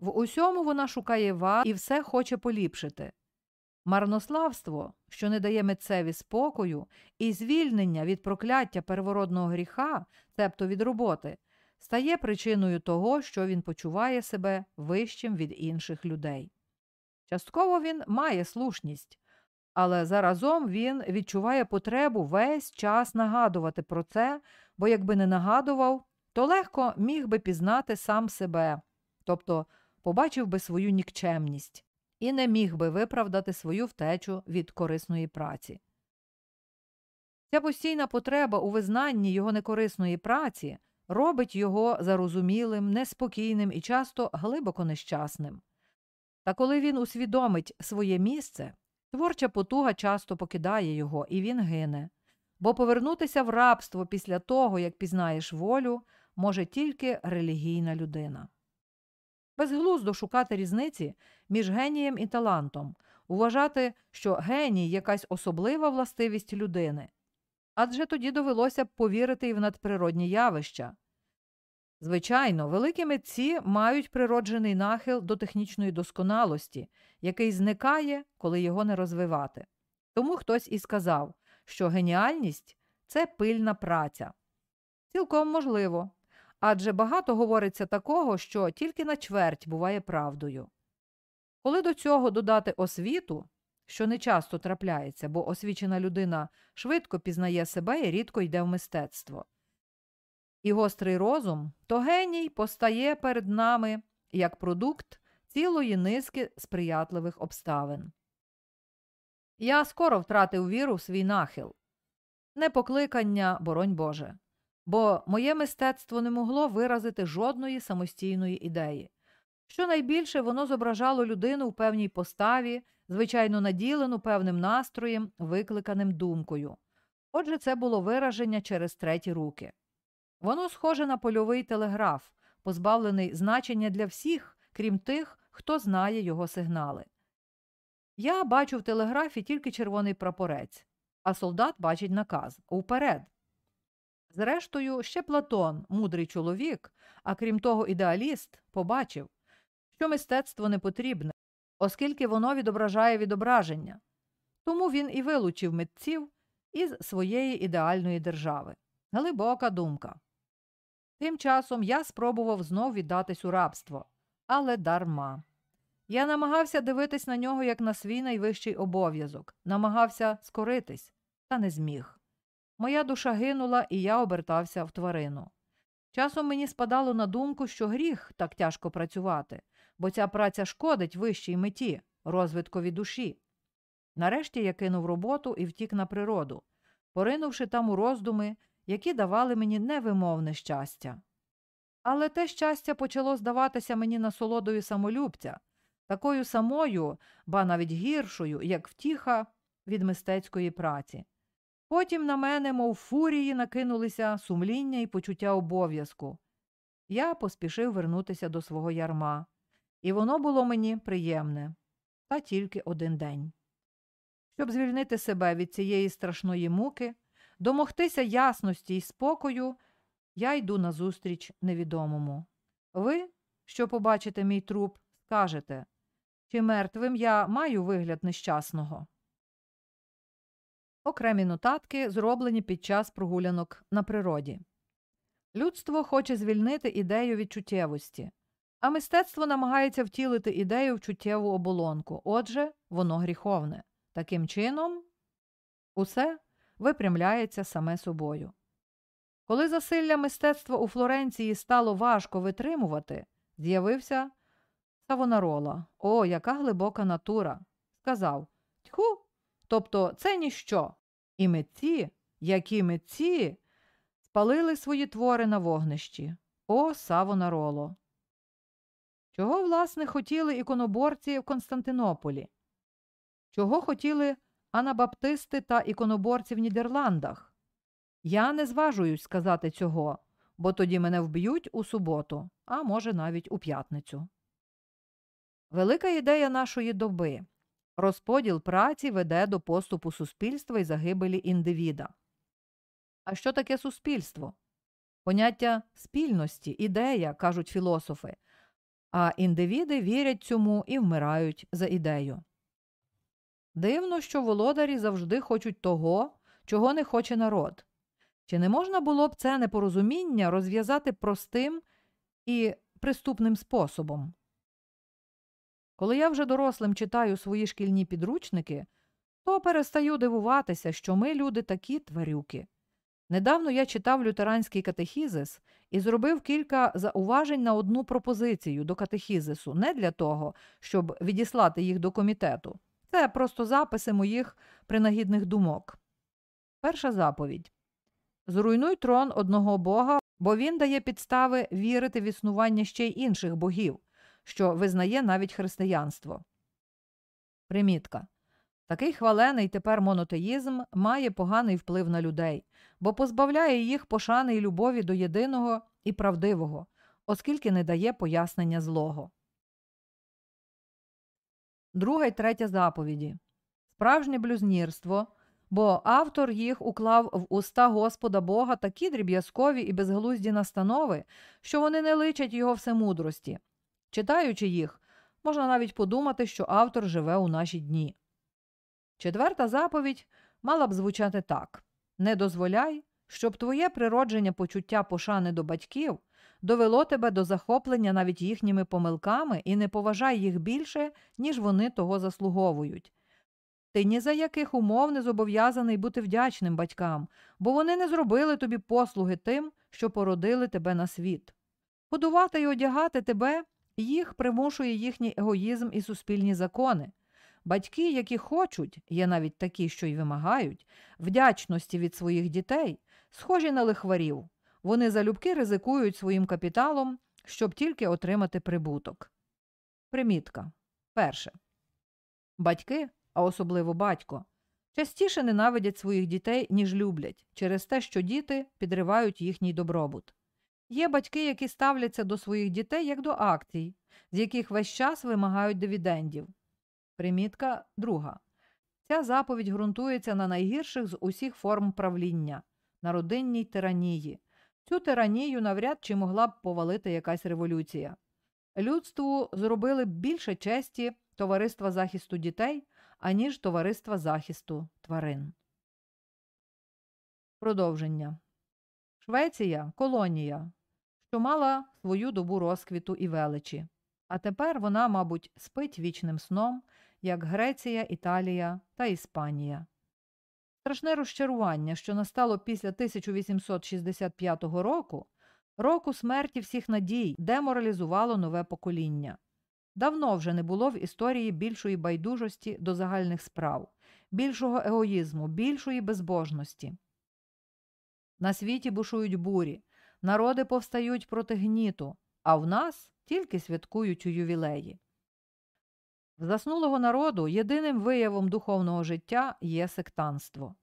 В усьому вона шукає ва і все хоче поліпшити. Марнославство, що не дає митцеві спокою, і звільнення від прокляття первородного гріха, цебто від роботи, стає причиною того, що він почуває себе вищим від інших людей. Частково він має слушність, але заразом він відчуває потребу весь час нагадувати про це, бо якби не нагадував, то легко міг би пізнати сам себе, тобто побачив би свою нікчемність і не міг би виправдати свою втечу від корисної праці. Ця постійна потреба у визнанні його некорисної праці робить його зарозумілим, неспокійним і часто глибоко нещасним. Та коли він усвідомить своє місце, творча потуга часто покидає його, і він гине. Бо повернутися в рабство після того, як пізнаєш волю, може тільки релігійна людина. Безглуздо шукати різниці між генієм і талантом, вважати, що геній якась особлива властивість людини. Адже тоді довелося б повірити і в надприродні явища. Звичайно, великі митці мають природжений нахил до технічної досконалості, який зникає, коли його не розвивати. Тому хтось і сказав, що геніальність це пильна праця. Цілком можливо, адже багато говориться такого, що тільки на чверть буває правдою. Коли до цього додати освіту, що не часто трапляється, бо освічена людина швидко пізнає себе і рідко йде в мистецтво. І гострий розум, то геній постає перед нами як продукт цілої низки сприятливих обставин. Я скоро втратив віру в свій нахил, не покликання, боронь Боже, бо моє мистецтво не могло виразити жодної самостійної ідеї. Щонайбільше воно зображало людину в певній поставі, звичайно наділену певним настроєм, викликаним думкою. Отже, це було вираження через треті руки. Воно схоже на польовий телеграф, позбавлений значення для всіх, крім тих, хто знає його сигнали. Я бачу в телеграфі тільки червоний прапорець, а солдат бачить наказ уперед. Зрештою, ще Платон, мудрий чоловік, а крім того, ідеаліст, побачив, що мистецтво не потрібне, оскільки воно відображає відображення. Тому він і вилучив митців із своєї ідеальної держави. Глибока думка. Тим часом я спробував знов віддатись у рабство, але дарма. Я намагався дивитись на нього як на свій найвищий обов'язок, намагався скоритись, та не зміг. Моя душа гинула, і я обертався в тварину. Часом мені спадало на думку, що гріх так тяжко працювати, бо ця праця шкодить вищій меті, розвиткові душі. Нарешті я кинув роботу і втік на природу, поринувши там у роздуми, які давали мені невимовне щастя. Але те щастя почало здаватися мені насолодою самолюбця, такою самою, ба навіть гіршою, як втіха від мистецької праці. Потім на мене, мов фурії, накинулися сумління і почуття обов'язку. Я поспішив вернутися до свого ярма, і воно було мені приємне, та тільки один день. Щоб звільнити себе від цієї страшної муки, домогтися ясності і спокою, я йду назустріч невідомому. Ви, що побачите мій труп, скажете чи мертвим я маю вигляд нещасного. Окремі нотатки зроблені під час прогулянок на природі. Людство хоче звільнити ідею від чуттєвості, а мистецтво намагається втілити ідею в чуттєву оболонку, отже, воно гріховне. Таким чином, усе випрямляється саме собою. Коли засилля мистецтва у Флоренції стало важко витримувати, з'явився Савонарола. О, яка глибока натура. Сказав Тьху, тобто це ніщо. І митці, які митці, спалили свої твори на вогнищі. О, Савонароло. Чого, власне, хотіли іконоборці в Константинополі? Чого хотіли анабаптисти та іконоборці в Нідерландах? Я не зважуюсь сказати цього, бо тоді мене вб'ють у суботу, а може, навіть у п'ятницю. Велика ідея нашої доби розподіл праці веде до поступу суспільства і загибелі індивіда. А що таке суспільство? Поняття спільності, ідея, кажуть філософи, а індивіди вірять цьому і вмирають за ідею. Дивно, що володарі завжди хочуть того, чого не хоче народ. Чи не можна було б це непорозуміння розв'язати простим і приступним способом? Коли я вже дорослим читаю свої шкільні підручники, то перестаю дивуватися, що ми, люди, такі тварюки. Недавно я читав лютеранський катехізис і зробив кілька зауважень на одну пропозицію до катехізису, не для того, щоб відіслати їх до комітету. Це просто записи моїх принагідних думок. Перша заповідь Зруйнуй трон одного бога, бо він дає підстави вірити в існування ще й інших богів що визнає навіть християнство. Примітка. Такий хвалений тепер монотеїзм має поганий вплив на людей, бо позбавляє їх пошани й любові до єдиного і правдивого, оскільки не дає пояснення злого. Друга й третя заповіді Справжнє блюзнірство, бо автор їх уклав в уста Господа Бога такі дріб'язкові і безглузді настанови, що вони не личать його всемудрості. Читаючи їх, можна навіть подумати, що автор живе у наші дні. Четверта заповідь мала б звучати так не дозволяй, щоб твоє природження почуття пошани до батьків довело тебе до захоплення навіть їхніми помилками і не поважай їх більше, ніж вони того заслуговують. Ти ні за яких умов не зобов'язаний бути вдячним батькам, бо вони не зробили тобі послуги тим, що породили тебе на світ. Годувати й одягати тебе їх примушує їхній егоїзм і суспільні закони. Батьки, які хочуть, є навіть такі, що й вимагають, вдячності від своїх дітей, схожі на лихварів. Вони залюбки ризикують своїм капіталом, щоб тільки отримати прибуток. Примітка. Перше. Батьки, а особливо батько, частіше ненавидять своїх дітей, ніж люблять, через те, що діти підривають їхній добробут. Є батьки, які ставляться до своїх дітей як до акцій, з яких весь час вимагають дивідендів. Примітка друга. Ця заповідь ґрунтується на найгірших з усіх форм правління на родинній тиранії. Цю тиранію навряд чи могла б повалити якась революція. Людству зробили б більше честі товариства захисту дітей, аніж товариства захисту тварин. Продовження Швеція колонія, що мала свою добу розквіту і величі. А тепер вона, мабуть, спить вічним сном, як Греція, Італія та Іспанія. Страшне розчарування, що настало після 1865 року, року смерті всіх надій, деморалізувало нове покоління. Давно вже не було в історії більшої байдужості до загальних справ, більшого егоїзму, більшої безбожності. На світі бушують бурі, народи повстають проти гніту, а в нас тільки святкують у ювілеї. В заснулого народу єдиним виявом духовного життя є сектанство.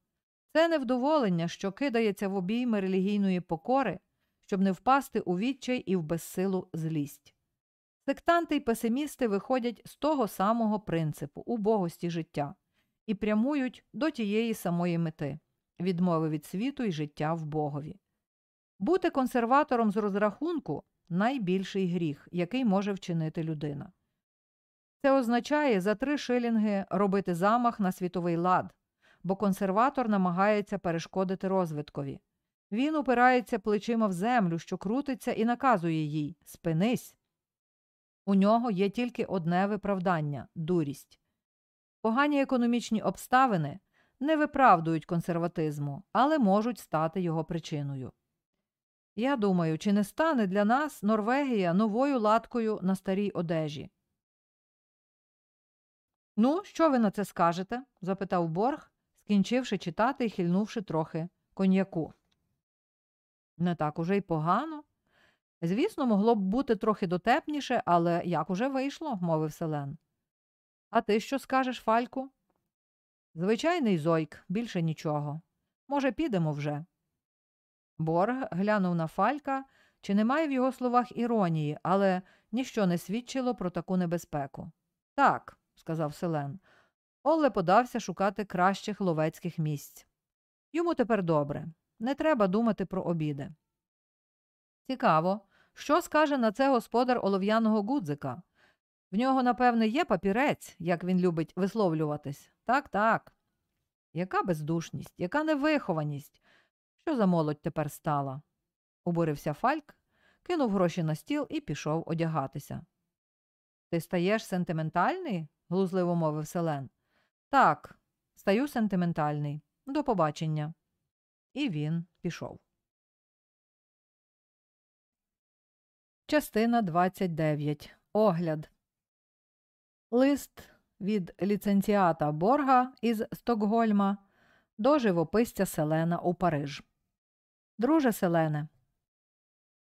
Це невдоволення, що кидається в обійми релігійної покори, щоб не впасти у відчай і в безсилу злість. Сектанти й песимісти виходять з того самого принципу убогості життя і прямують до тієї самої мети відмови від світу і життя в Богові. Бути консерватором з розрахунку найбільший гріх, який може вчинити людина. Це означає за три шилінги робити замах на світовий лад, бо консерватор намагається перешкодити розвиткові. Він упирається плечима в землю, що крутиться, і наказує їй спинись. У нього є тільки одне виправдання дурість. Погані економічні обставини не виправдують консерватизму, але можуть стати його причиною. Я думаю, чи не стане для нас Норвегія новою латкою на старій одежі? Ну, що ви на це скажете? запитав борг, скінчивши читати і хильнувши трохи коньяку. Не так уже й погано. Звісно, могло б бути трохи дотепніше, але як уже вийшло, мовив Селен. А ти що скажеш, Фальку? Звичайний зойк, більше нічого. Може, підемо вже. Борг глянув на Фалька, чи немає в його словах іронії, але ніщо не свідчило про таку небезпеку. Так, сказав Селен. Оле подався шукати кращих ловецьких місць. Йому тепер добре. Не треба думати про обіди. Цікаво, що скаже на це господар олов'яного гудзика? В нього, напевне, є папірець, як він любить висловлюватись. Так, так. Яка бездушність, яка невихованість. Що за молодь тепер стала? обурився Фальк, кинув гроші на стіл і пішов одягатися. Ти стаєш сентиментальний? Глузливо мовив Селен. Так, стаю сентиментальний. До побачення. І він пішов. Частина 29. Огляд. Лист від ліцензіата Борга із Стокгольма до живописця Селена у Париж. Друже Селене.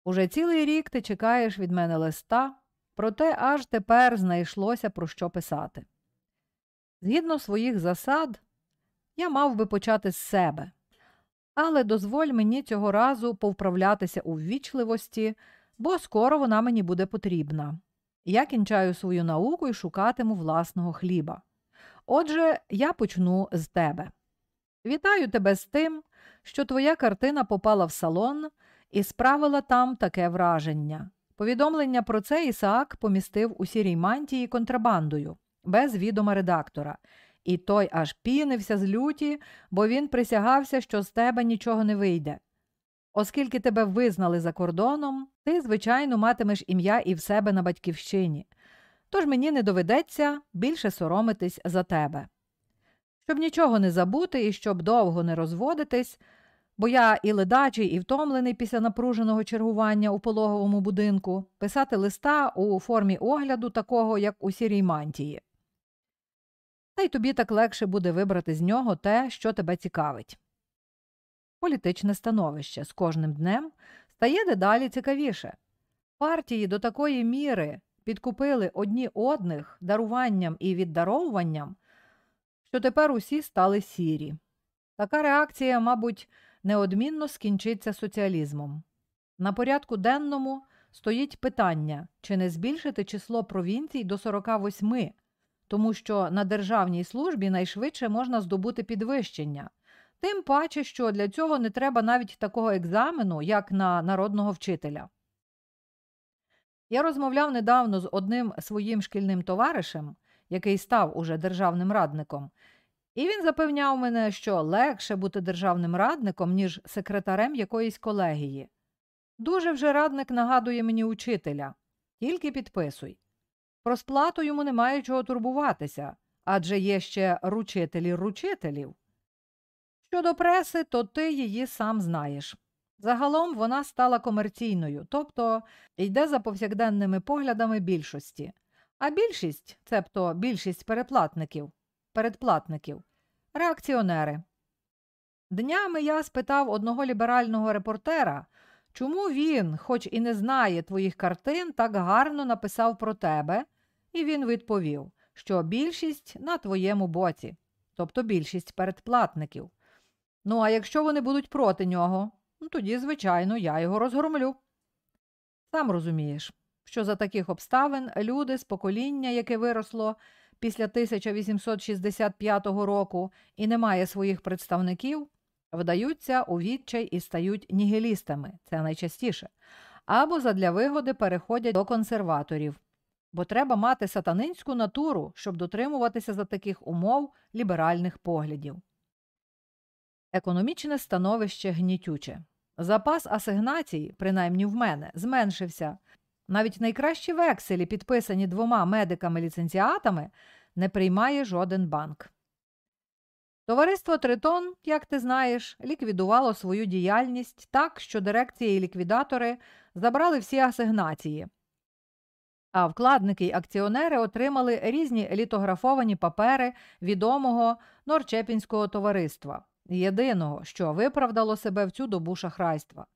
Уже цілий рік ти чекаєш від мене листа, Проте аж тепер знайшлося про що писати. Згідно своїх засад, я мав би почати з себе, але дозволь мені цього разу повправлятися у ввічливості, бо скоро вона мені буде потрібна. Я кінчаю свою науку і шукатиму власного хліба. Отже, я почну з тебе. Вітаю тебе з тим, що твоя картина попала в салон і справила там таке враження. Повідомлення про це Ісаак помістив у сірій мантії контрабандою, без відома редактора, і той аж пінився з люті, бо він присягався, що з тебе нічого не вийде. Оскільки тебе визнали за кордоном, ти, звичайно, матимеш ім'я і в себе на батьківщині, тож мені не доведеться більше соромитись за тебе. Щоб нічого не забути і щоб довго не розводитись, бо я і ледачий, і втомлений після напруженого чергування у пологовому будинку, писати листа у формі огляду, такого, як у сірій мантії. Та й тобі так легше буде вибрати з нього те, що тебе цікавить. Політичне становище з кожним днем стає дедалі цікавіше. Партії до такої міри підкупили одні одних даруванням і віддаровуванням, що тепер усі стали сірі. Така реакція, мабуть, неодмінно скінчиться соціалізмом. На порядку денному стоїть питання, чи не збільшити число провінцій до 48, тому що на державній службі найшвидше можна здобути підвищення, тим паче, що для цього не треба навіть такого екзамену, як на народного вчителя. Я розмовляв недавно з одним своїм шкільним товаришем, який став уже державним радником, і він запевняв мене, що легше бути державним радником, ніж секретарем якоїсь колегії. Дуже вже радник нагадує мені учителя, тільки підписуй. Про сплату йому немає чого турбуватися, адже є ще ручителі ручителів. Щодо преси, то ти її сам знаєш. Загалом вона стала комерційною, тобто йде за повсякденними поглядами більшості, а більшість, цебто більшість переплатників, передплатників, реакціонери. Днями я спитав одного ліберального репортера, чому він, хоч і не знає твоїх картин, так гарно написав про тебе, і він відповів, що більшість на твоєму боці, тобто більшість передплатників. Ну, а якщо вони будуть проти нього, ну тоді, звичайно, я його розгромлю. Сам розумієш, що за таких обставин люди з покоління, яке виросло після 1865 року і не має своїх представників, вдаються у відчай і стають нігілістами, це найчастіше, або задля вигоди переходять до консерваторів. Бо треба мати сатанинську натуру, щоб дотримуватися за таких умов ліберальних поглядів. Економічне становище гнітюче. Запас асигнацій, принаймні в мене, зменшився. Навіть найкращі векселі, підписані двома медиками-ліцензіатами, не приймає жоден банк. Товариство Тритон, як ти знаєш, ліквідувало свою діяльність так, що дирекція і ліквідатори забрали всі асигнації, а вкладники й акціонери отримали різні літографовані папери відомого Норчепінського товариства єдиного, що виправдало себе в цю добу шахрайства.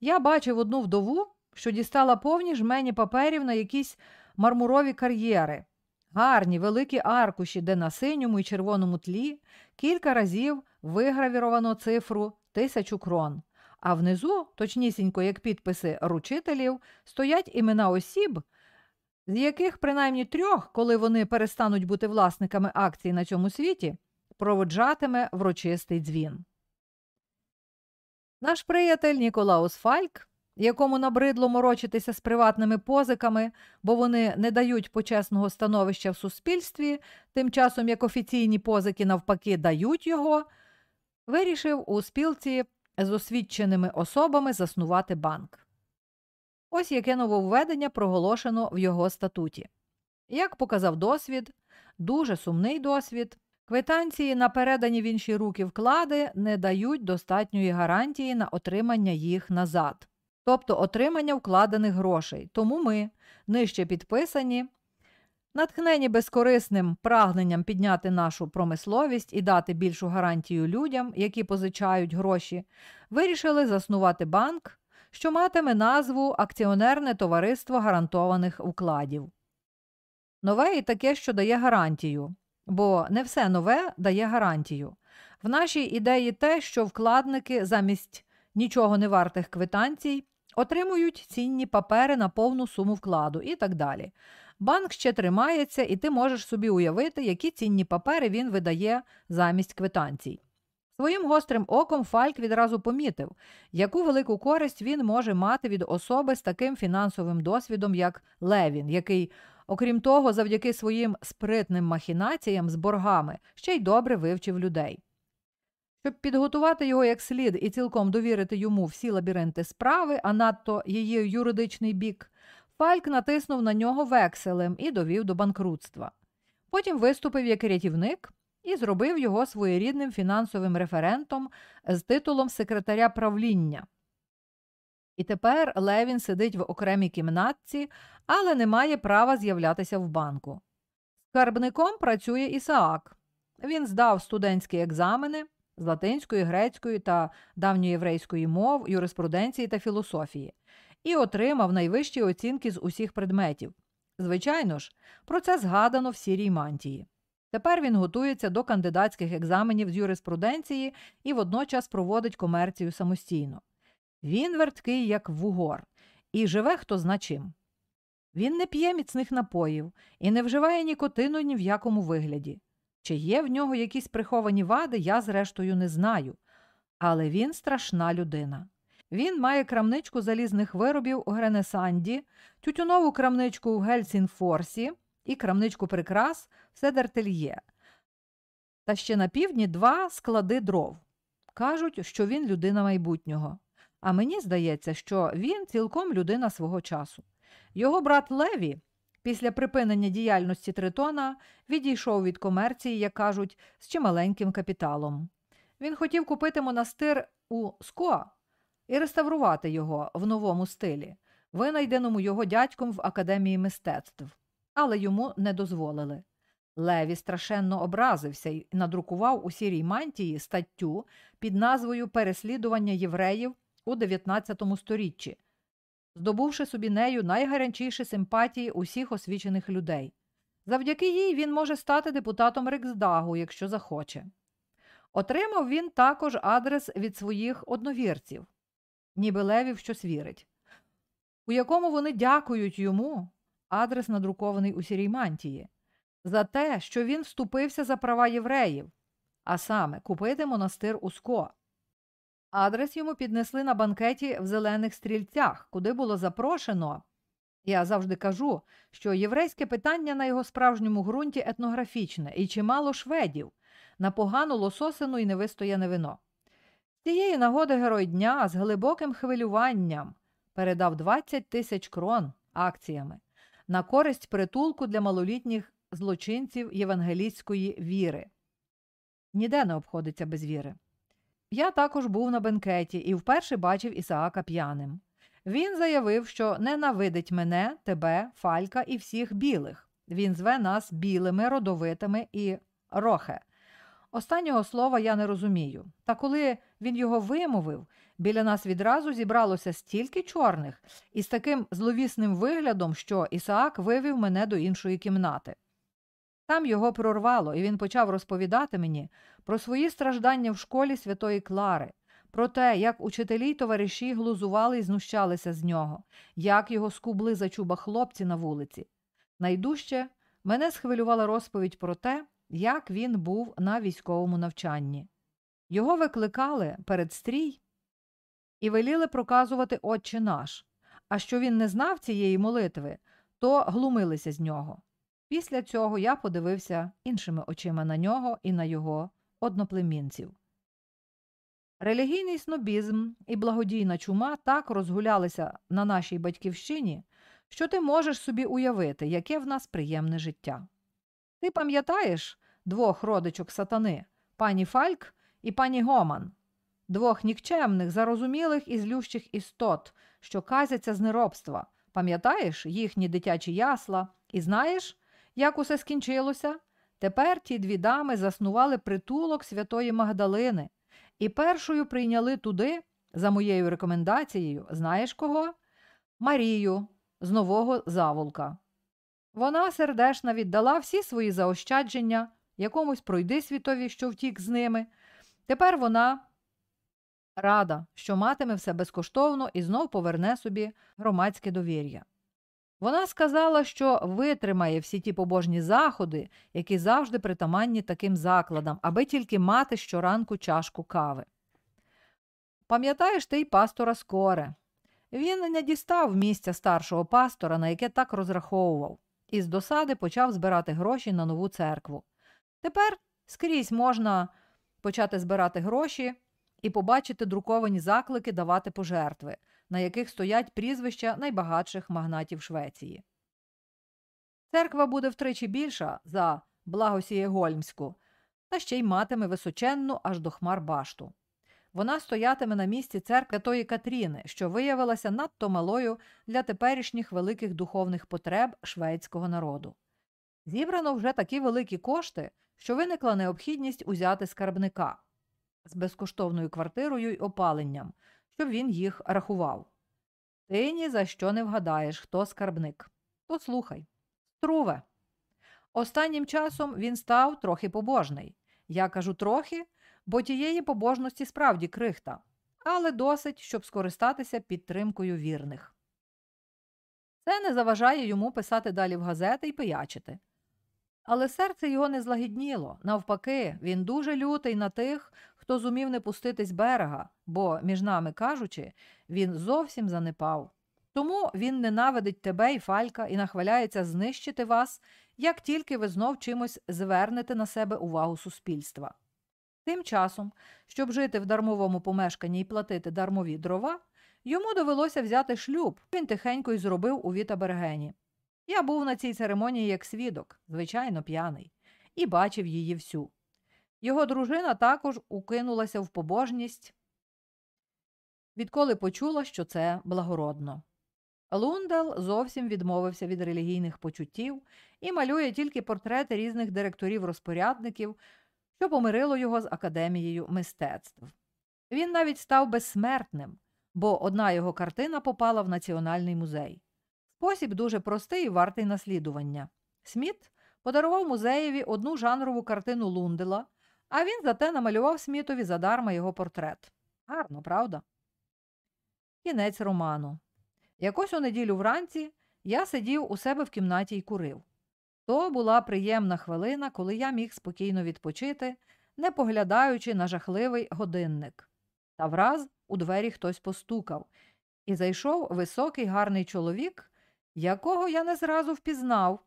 Я бачив одну вдову, що дістала повні жмені паперів на якісь мармурові кар'єри, гарні великі аркуші, де на синьому і червоному тлі кілька разів вигравіровано цифру тисячу крон, а внизу, точнісінько як підписи ручителів, стоять імена осіб. З яких принаймні трьох, коли вони перестануть бути власниками акцій на цьому світі, проводжатиме врочистий дзвін. Наш приятель Ніколаус Фальк, якому набридло морочитися з приватними позиками, бо вони не дають почесного становища в суспільстві, тим часом як офіційні позики навпаки дають його, вирішив у спілці з освідченими особами заснувати банк. Ось яке нововведення проголошено в його статуті. Як показав досвід, дуже сумний досвід, Квитанції на передані в інші руки вклади не дають достатньої гарантії на отримання їх назад, тобто отримання вкладених грошей. Тому ми, нижче підписані, натхнені безкорисним прагненням підняти нашу промисловість і дати більшу гарантію людям, які позичають гроші, вирішили заснувати банк, що матиме назву Акціонерне товариство гарантованих укладів. Нове і таке, що дає гарантію, бо не все нове дає гарантію. В нашій ідеї те, що вкладники замість нічого не вартих квитанцій отримують цінні папери на повну суму вкладу і так далі. Банк ще тримається, і ти можеш собі уявити, які цінні папери він видає замість квитанцій. Своїм гострим оком Фальк відразу помітив, яку велику користь він може мати від особи з таким фінансовим досвідом, як Левін, який, окрім того, завдяки своїм спритним махінаціям з боргами ще й добре вивчив людей. Щоб підготувати його як слід і цілком довірити йому всі лабіринти справи, а надто її юридичний бік, Фальк натиснув на нього векселем і довів до банкрутства. Потім виступив як рятівник і зробив його своєрідним фінансовим референтом з титулом секретаря правління. І тепер Левін сидить в окремій кімнатці, але не має права з'являтися в банку. Скарбником працює Ісаак. Він здав студентські екзамени з латинської, грецької та давньоєврейської мов, юриспруденції та філософії і отримав найвищі оцінки з усіх предметів. Звичайно ж, про це згадано в сірій мантії. Тепер він готується до кандидатських екзаменів з юриспруденції і водночас проводить комерцію самостійно. Він верткий, як вугор, і живе хто зна чим. Він не п'є міцних напоїв і не вживає нікотину ні в якому вигляді. Чи є в нього якісь приховані вади, я, зрештою, не знаю. Але він страшна людина. Він має крамничку залізних виробів у Гренесанді, тютюнову крамничку в Гельсінфорсі і крамничку прикрас в Седертельє. Та ще на півдні два склади дров. Кажуть, що він людина майбутнього. А мені здається, що він цілком людина свого часу. Його брат Леві після припинення діяльності Тритона відійшов від комерції, як кажуть, з чималеньким капіталом. Він хотів купити монастир у Ско і реставрувати його в новому стилі, винайденому його дядьком в Академії мистецтв, але йому не дозволили. Леві страшенно образився і надрукував у сірій мантії статтю під назвою Переслідування євреїв у 19 сторіччі, здобувши собі нею найгарячіші симпатії усіх освічених людей. Завдяки їй він може стати депутатом Риксдагу, якщо захоче. Отримав він також адрес від своїх одновірців, ніби Левів щось вірить, у якому вони дякують йому, адрес надрукований у сірій мантії, за те, що він вступився за права євреїв, а саме купити монастир у Ско. Адрес йому піднесли на банкеті в зелених стрільцях, куди було запрошено. Я завжди кажу, що єврейське питання на його справжньому ґрунті етнографічне і чимало шведів на погану лососину і невистояне вино. Цієї нагоди герой дня з глибоким хвилюванням передав 20 тисяч крон акціями на користь притулку для малолітніх злочинців євангелійської віри. Ніде не обходиться без віри. Я також був на бенкеті і вперше бачив Ісаака п'яним. Він заявив, що ненавидить мене, тебе, Фалька і всіх білих. Він зве нас білими, родовитими і рохе. Останнього слова я не розумію. Та коли він його вимовив, біля нас відразу зібралося стільки чорних і з таким зловісним виглядом, що Ісаак вивів мене до іншої кімнати. Там його прорвало, і він почав розповідати мені про свої страждання в школі Святої Клари, про те, як учителі й товариші глузували і знущалися з нього, як його скубли за чуба хлопці на вулиці. Найдужче мене схвилювала розповідь про те, як він був на військовому навчанні. Його викликали перед стрій і веліли проказувати Отче наш, а що він не знав цієї молитви, то глумилися з нього. Після цього я подивився іншими очима на нього і на його одноплемінців. Релігійний снобізм і благодійна чума так розгулялися на нашій батьківщині, що ти можеш собі уявити, яке в нас приємне життя. Ти пам'ятаєш двох родичок сатани, пані Фальк і пані Гоман, двох нікчемних, зарозумілих і злющих істот, що казяться з неробства. Пам'ятаєш їхні дитячі ясла, і знаєш, як усе скінчилося? Тепер ті дві дами заснували притулок Святої Магдалини і першою прийняли туди за моєю рекомендацією, знаєш кого? Марію з нового заволка. Вона сердешна віддала всі свої заощадження якомусь пройди світові, що втік з ними. Тепер вона рада, що матиме все безкоштовно і знов поверне собі громадське довір'я. Вона сказала, що витримає всі ті побожні заходи, які завжди притаманні таким закладам, аби тільки мати щоранку чашку кави. Пам'ятаєш ти й пастора Скоре. Він не дістав місця старшого пастора, на яке так розраховував, і з досади почав збирати гроші на нову церкву. Тепер скрізь можна почати збирати гроші і побачити друковані заклики давати пожертви, на яких стоять прізвища найбагатших магнатів Швеції. Церква буде втричі більша за Благосієгольмську, та ще й матиме височенну аж до хмар башту. Вона стоятиме на місці церкви тої Катріни, що виявилася надто малою для теперішніх великих духовних потреб шведського народу. Зібрано вже такі великі кошти, що виникла необхідність узяти скарбника з безкоштовною квартирою й опаленням, щоб він їх рахував. Ти ні за що не вгадаєш, хто скарбник. Послухай. Струве. Останнім часом він став трохи побожний. Я кажу трохи, бо тієї побожності справді крихта, але досить, щоб скористатися підтримкою вірних. Це не заважає йому писати далі в газети і пиячити. Але серце його не злагідніло. Навпаки, він дуже лютий на тих, хто зумів не пуститись берега, бо, між нами кажучи, він зовсім занепав. Тому він ненавидить тебе і Фалька і нахваляється знищити вас, як тільки ви знов чимось звернете на себе увагу суспільства. Тим часом, щоб жити в дармовому помешканні і платити дармові дрова, йому довелося взяти шлюб, він тихенько й зробив у Віта Бергені. Я був на цій церемонії як свідок, звичайно, п'яний, і бачив її всю. Його дружина також укинулася в побожність, відколи почула, що це благородно. Лундел зовсім відмовився від релігійних почуттів і малює тільки портрети різних директорів-розпорядників, що помирило його з академією мистецтв. Він навіть став безсмертним, бо одна його картина попала в Національний музей. Спосіб дуже простий і вартий наслідування. Сміт подарував музеєві одну жанрову картину Лундела, а він зате намалював Смітові задарма його портрет. Гарно, правда? Кінець роману. Якось у неділю вранці я сидів у себе в кімнаті і курив. То була приємна хвилина, коли я міг спокійно відпочити, не поглядаючи на жахливий годинник. Та враз у двері хтось постукав, і зайшов високий гарний чоловік, якого я не зразу впізнав.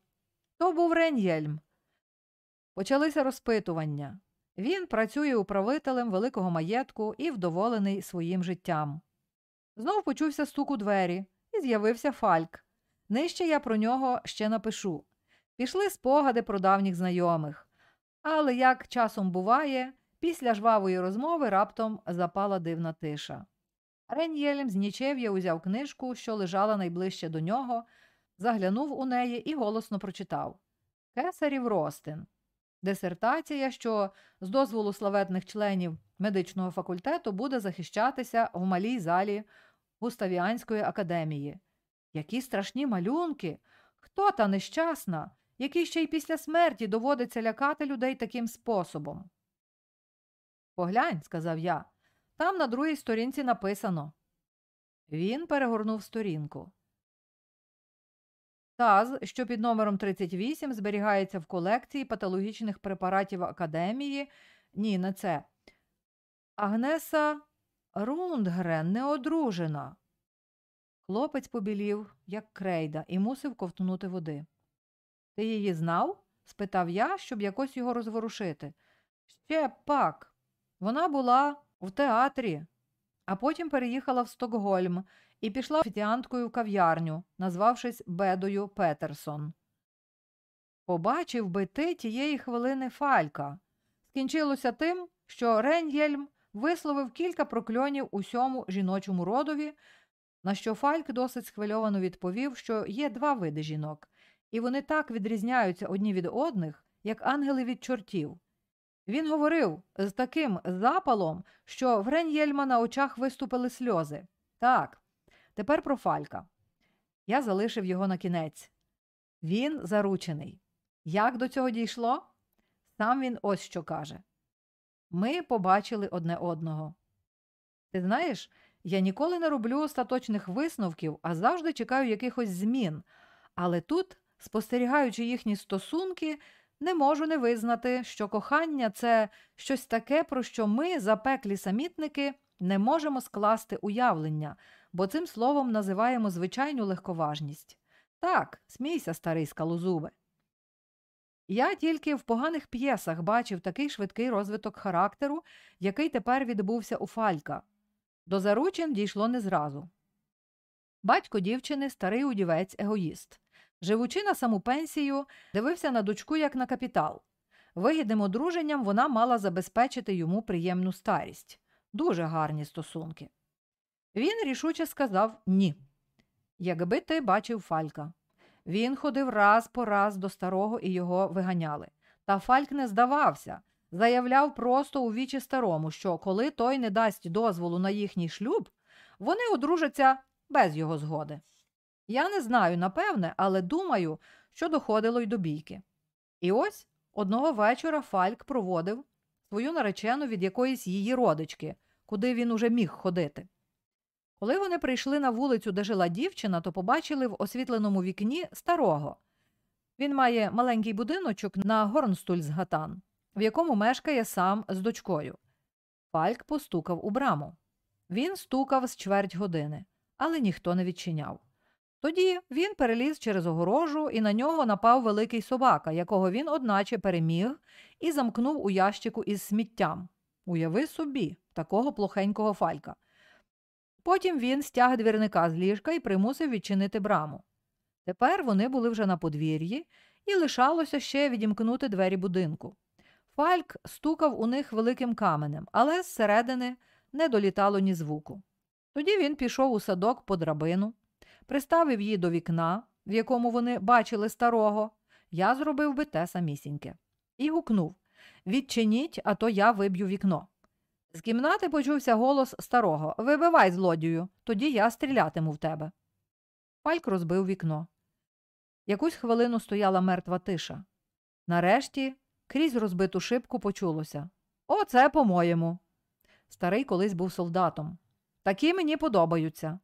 То був Рен'єльм. Почалися розпитування. Він працює управителем великого маєтку і вдоволений своїм життям. Знов почувся стук у двері, і з'явився Фальк. Нижче я про нього ще напишу. Пішли спогади про давніх знайомих. Але, як часом буває, після жвавої розмови раптом запала дивна тиша. Рен'єлем з нічев'я узяв книжку, що лежала найближче до нього, заглянув у неї і голосно прочитав Кесарів Ростин. Дисертація, що з дозволу славетних членів медичного факультету буде захищатися в малій залі Густавіанської академії. Які страшні малюнки! Хто та нещасна, який ще й після смерті доводиться лякати людей таким способом? Поглянь, сказав я, там на другій сторінці написано. Він перегорнув сторінку. Таз, що під номером 38 зберігається в колекції патологічних препаратів Академії. Ні, не це. Агнеса Рундгрен не одружена. Хлопець побілів, як крейда, і мусив ковтнути води. Ти її знав? спитав я, щоб якось його розворушити. Ще пак. Вона була в театрі, а потім переїхала в Стокгольм і пішла офіціанткою в кав'ярню, назвавшись Бедою Петерсон. Побачив би ти тієї хвилини Фалька. Скінчилося тим, що Рен'єльм висловив кілька прокльонів усьому жіночому родові, на що Фальк досить схвильовано відповів, що є два види жінок, і вони так відрізняються одні від одних, як ангели від чортів. Він говорив з таким запалом, що в Грен'єльма на очах виступили сльози. Так, тепер про Фалька. Я залишив його на кінець. Він заручений. Як до цього дійшло? Сам він ось що каже. Ми побачили одне одного. Ти знаєш, я ніколи не роблю остаточних висновків, а завжди чекаю якихось змін. Але тут, спостерігаючи їхні стосунки, не можу не визнати, що кохання це щось таке, про що ми, запеклі самітники, не можемо скласти уявлення, бо цим словом називаємо звичайну легковажність. Так, смійся, старий скалозубе. Я тільки в поганих п'єсах бачив такий швидкий розвиток характеру, який тепер відбувся у Фалька. До заручин дійшло не зразу. Батько дівчини старий удівець егоїст. Живучи на саму пенсію, дивився на дочку як на капітал. Вигідним одруженням вона мала забезпечити йому приємну старість. Дуже гарні стосунки. Він рішуче сказав ні. Якби ти бачив Фалька. Він ходив раз по раз до старого і його виганяли. Та Фальк не здавався, заявляв просто у вічі старому, що коли той не дасть дозволу на їхній шлюб, вони одружаться без його згоди. Я не знаю, напевне, але думаю, що доходило й до бійки. І ось одного вечора Фальк проводив свою наречену від якоїсь її родички, куди він уже міг ходити. Коли вони прийшли на вулицю, де жила дівчина, то побачили в освітленому вікні старого. Він має маленький будиночок на Горнстульцгатан, в якому мешкає сам з дочкою. Фальк постукав у браму. Він стукав з чверть години, але ніхто не відчиняв. Тоді він переліз через огорожу і на нього напав великий собака, якого він, одначе, переміг і замкнув у ящику із сміттям. Уяви собі, такого плохенького фалька. Потім він стяг двірника з ліжка і примусив відчинити браму. Тепер вони були вже на подвір'ї, і лишалося ще відімкнути двері будинку. Фальк стукав у них великим каменем, але зсередини не долітало ні звуку. Тоді він пішов у садок по драбину, приставив її до вікна, в якому вони бачили старого. Я зробив би те самісіньке. І гукнув Відчиніть, а то я виб'ю вікно. З кімнати почувся голос старого Вибивай, злодію, тоді я стрілятиму в тебе. Фальк розбив вікно. Якусь хвилину стояла мертва тиша. Нарешті крізь розбиту шибку почулося Оце, по-моєму. Старий колись був солдатом. Такі мені подобаються.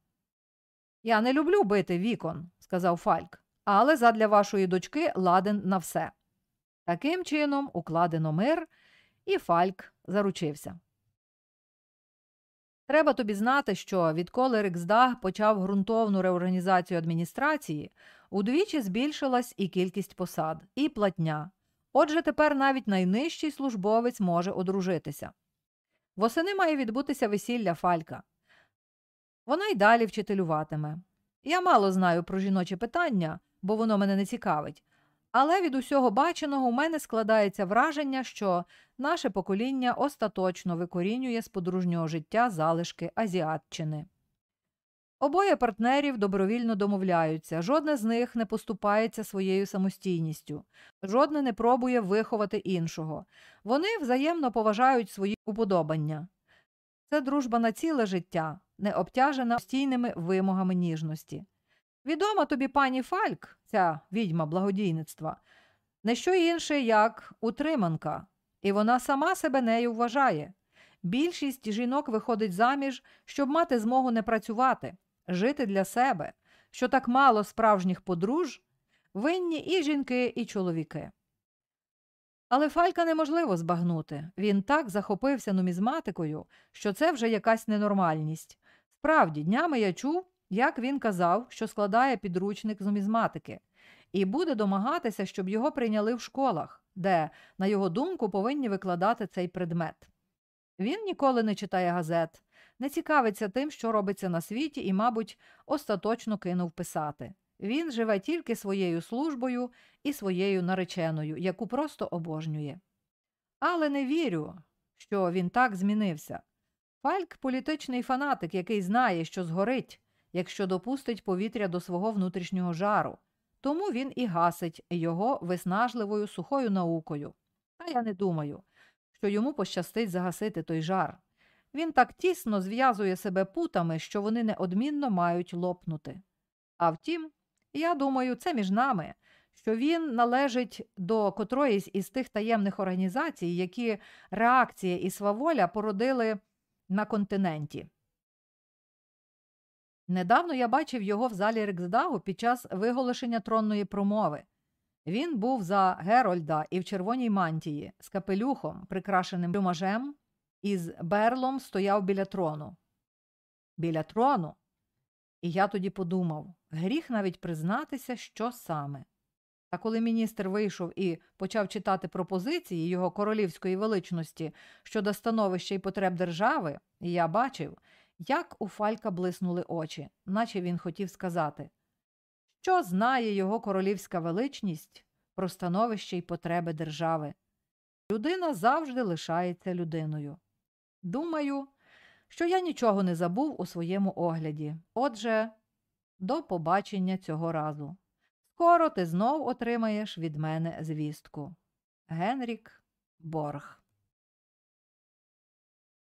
Я не люблю бити вікон, сказав Фальк, але задля вашої дочки ладен на все. Таким чином укладено мир, і Фальк заручився. Треба тобі знати, що відколи Риксдаг почав ґрунтовну реорганізацію адміністрації, удвічі збільшилась і кількість посад, і платня. Отже, тепер навіть найнижчий службовець може одружитися. Восени має відбутися весілля Фалька. Вона й далі вчителюватиме. Я мало знаю про жіночі питання, бо воно мене не цікавить. Але від усього баченого у мене складається враження, що наше покоління остаточно викорінює з подружнього життя залишки Азіатчини. Обоє партнерів добровільно домовляються, жодне з них не поступається своєю самостійністю, жодне не пробує виховати іншого. Вони взаємно поважають свої уподобання. Це дружба на ціле життя, не обтяжена постійними вимогами ніжності. Відома тобі пані Фальк, ця відьма благодійництва, не що інше, як утриманка, і вона сама себе нею вважає. Більшість жінок виходить заміж, щоб мати змогу не працювати, жити для себе, що так мало справжніх подруж, винні і жінки, і чоловіки. Але Фалька неможливо збагнути. Він так захопився нумізматикою, що це вже якась ненормальність. Справді, днями я чув, як він казав, що складає підручник з нумізматики, і буде домагатися, щоб його прийняли в школах, де, на його думку, повинні викладати цей предмет. Він ніколи не читає газет, не цікавиться тим, що робиться на світі, і, мабуть, остаточно кинув писати. Він живе тільки своєю службою і своєю нареченою, яку просто обожнює. Але не вірю, що він так змінився. Фальк політичний фанатик, який знає, що згорить, якщо допустить повітря до свого внутрішнього жару, тому він і гасить його виснажливою сухою наукою. А я не думаю, що йому пощастить загасити той жар. Він так тісно зв'язує себе путами, що вони неодмінно мають лопнути. А втім, я думаю, це між нами, що він належить до котроїсь із тих таємних організацій, які реакція і сваволя породили на континенті. Недавно я бачив його в залі Риксдагу під час виголошення тронної промови. Він був за Герольда і в червоній мантії, з капелюхом, прикрашеним плюмажем, і з берлом стояв біля трону. Біля трону. І я тоді подумав гріх навіть признатися, що саме. Та коли міністр вийшов і почав читати пропозиції його королівської величності щодо становища і потреб держави, я бачив, як у Фалька блиснули очі, наче він хотів сказати, що знає його королівська величність про становище й потреби держави. Людина завжди лишається людиною. Думаю, що я нічого не забув у своєму огляді. Отже, до побачення цього разу. Скоро ти знов отримаєш від мене звістку. Генрік Борг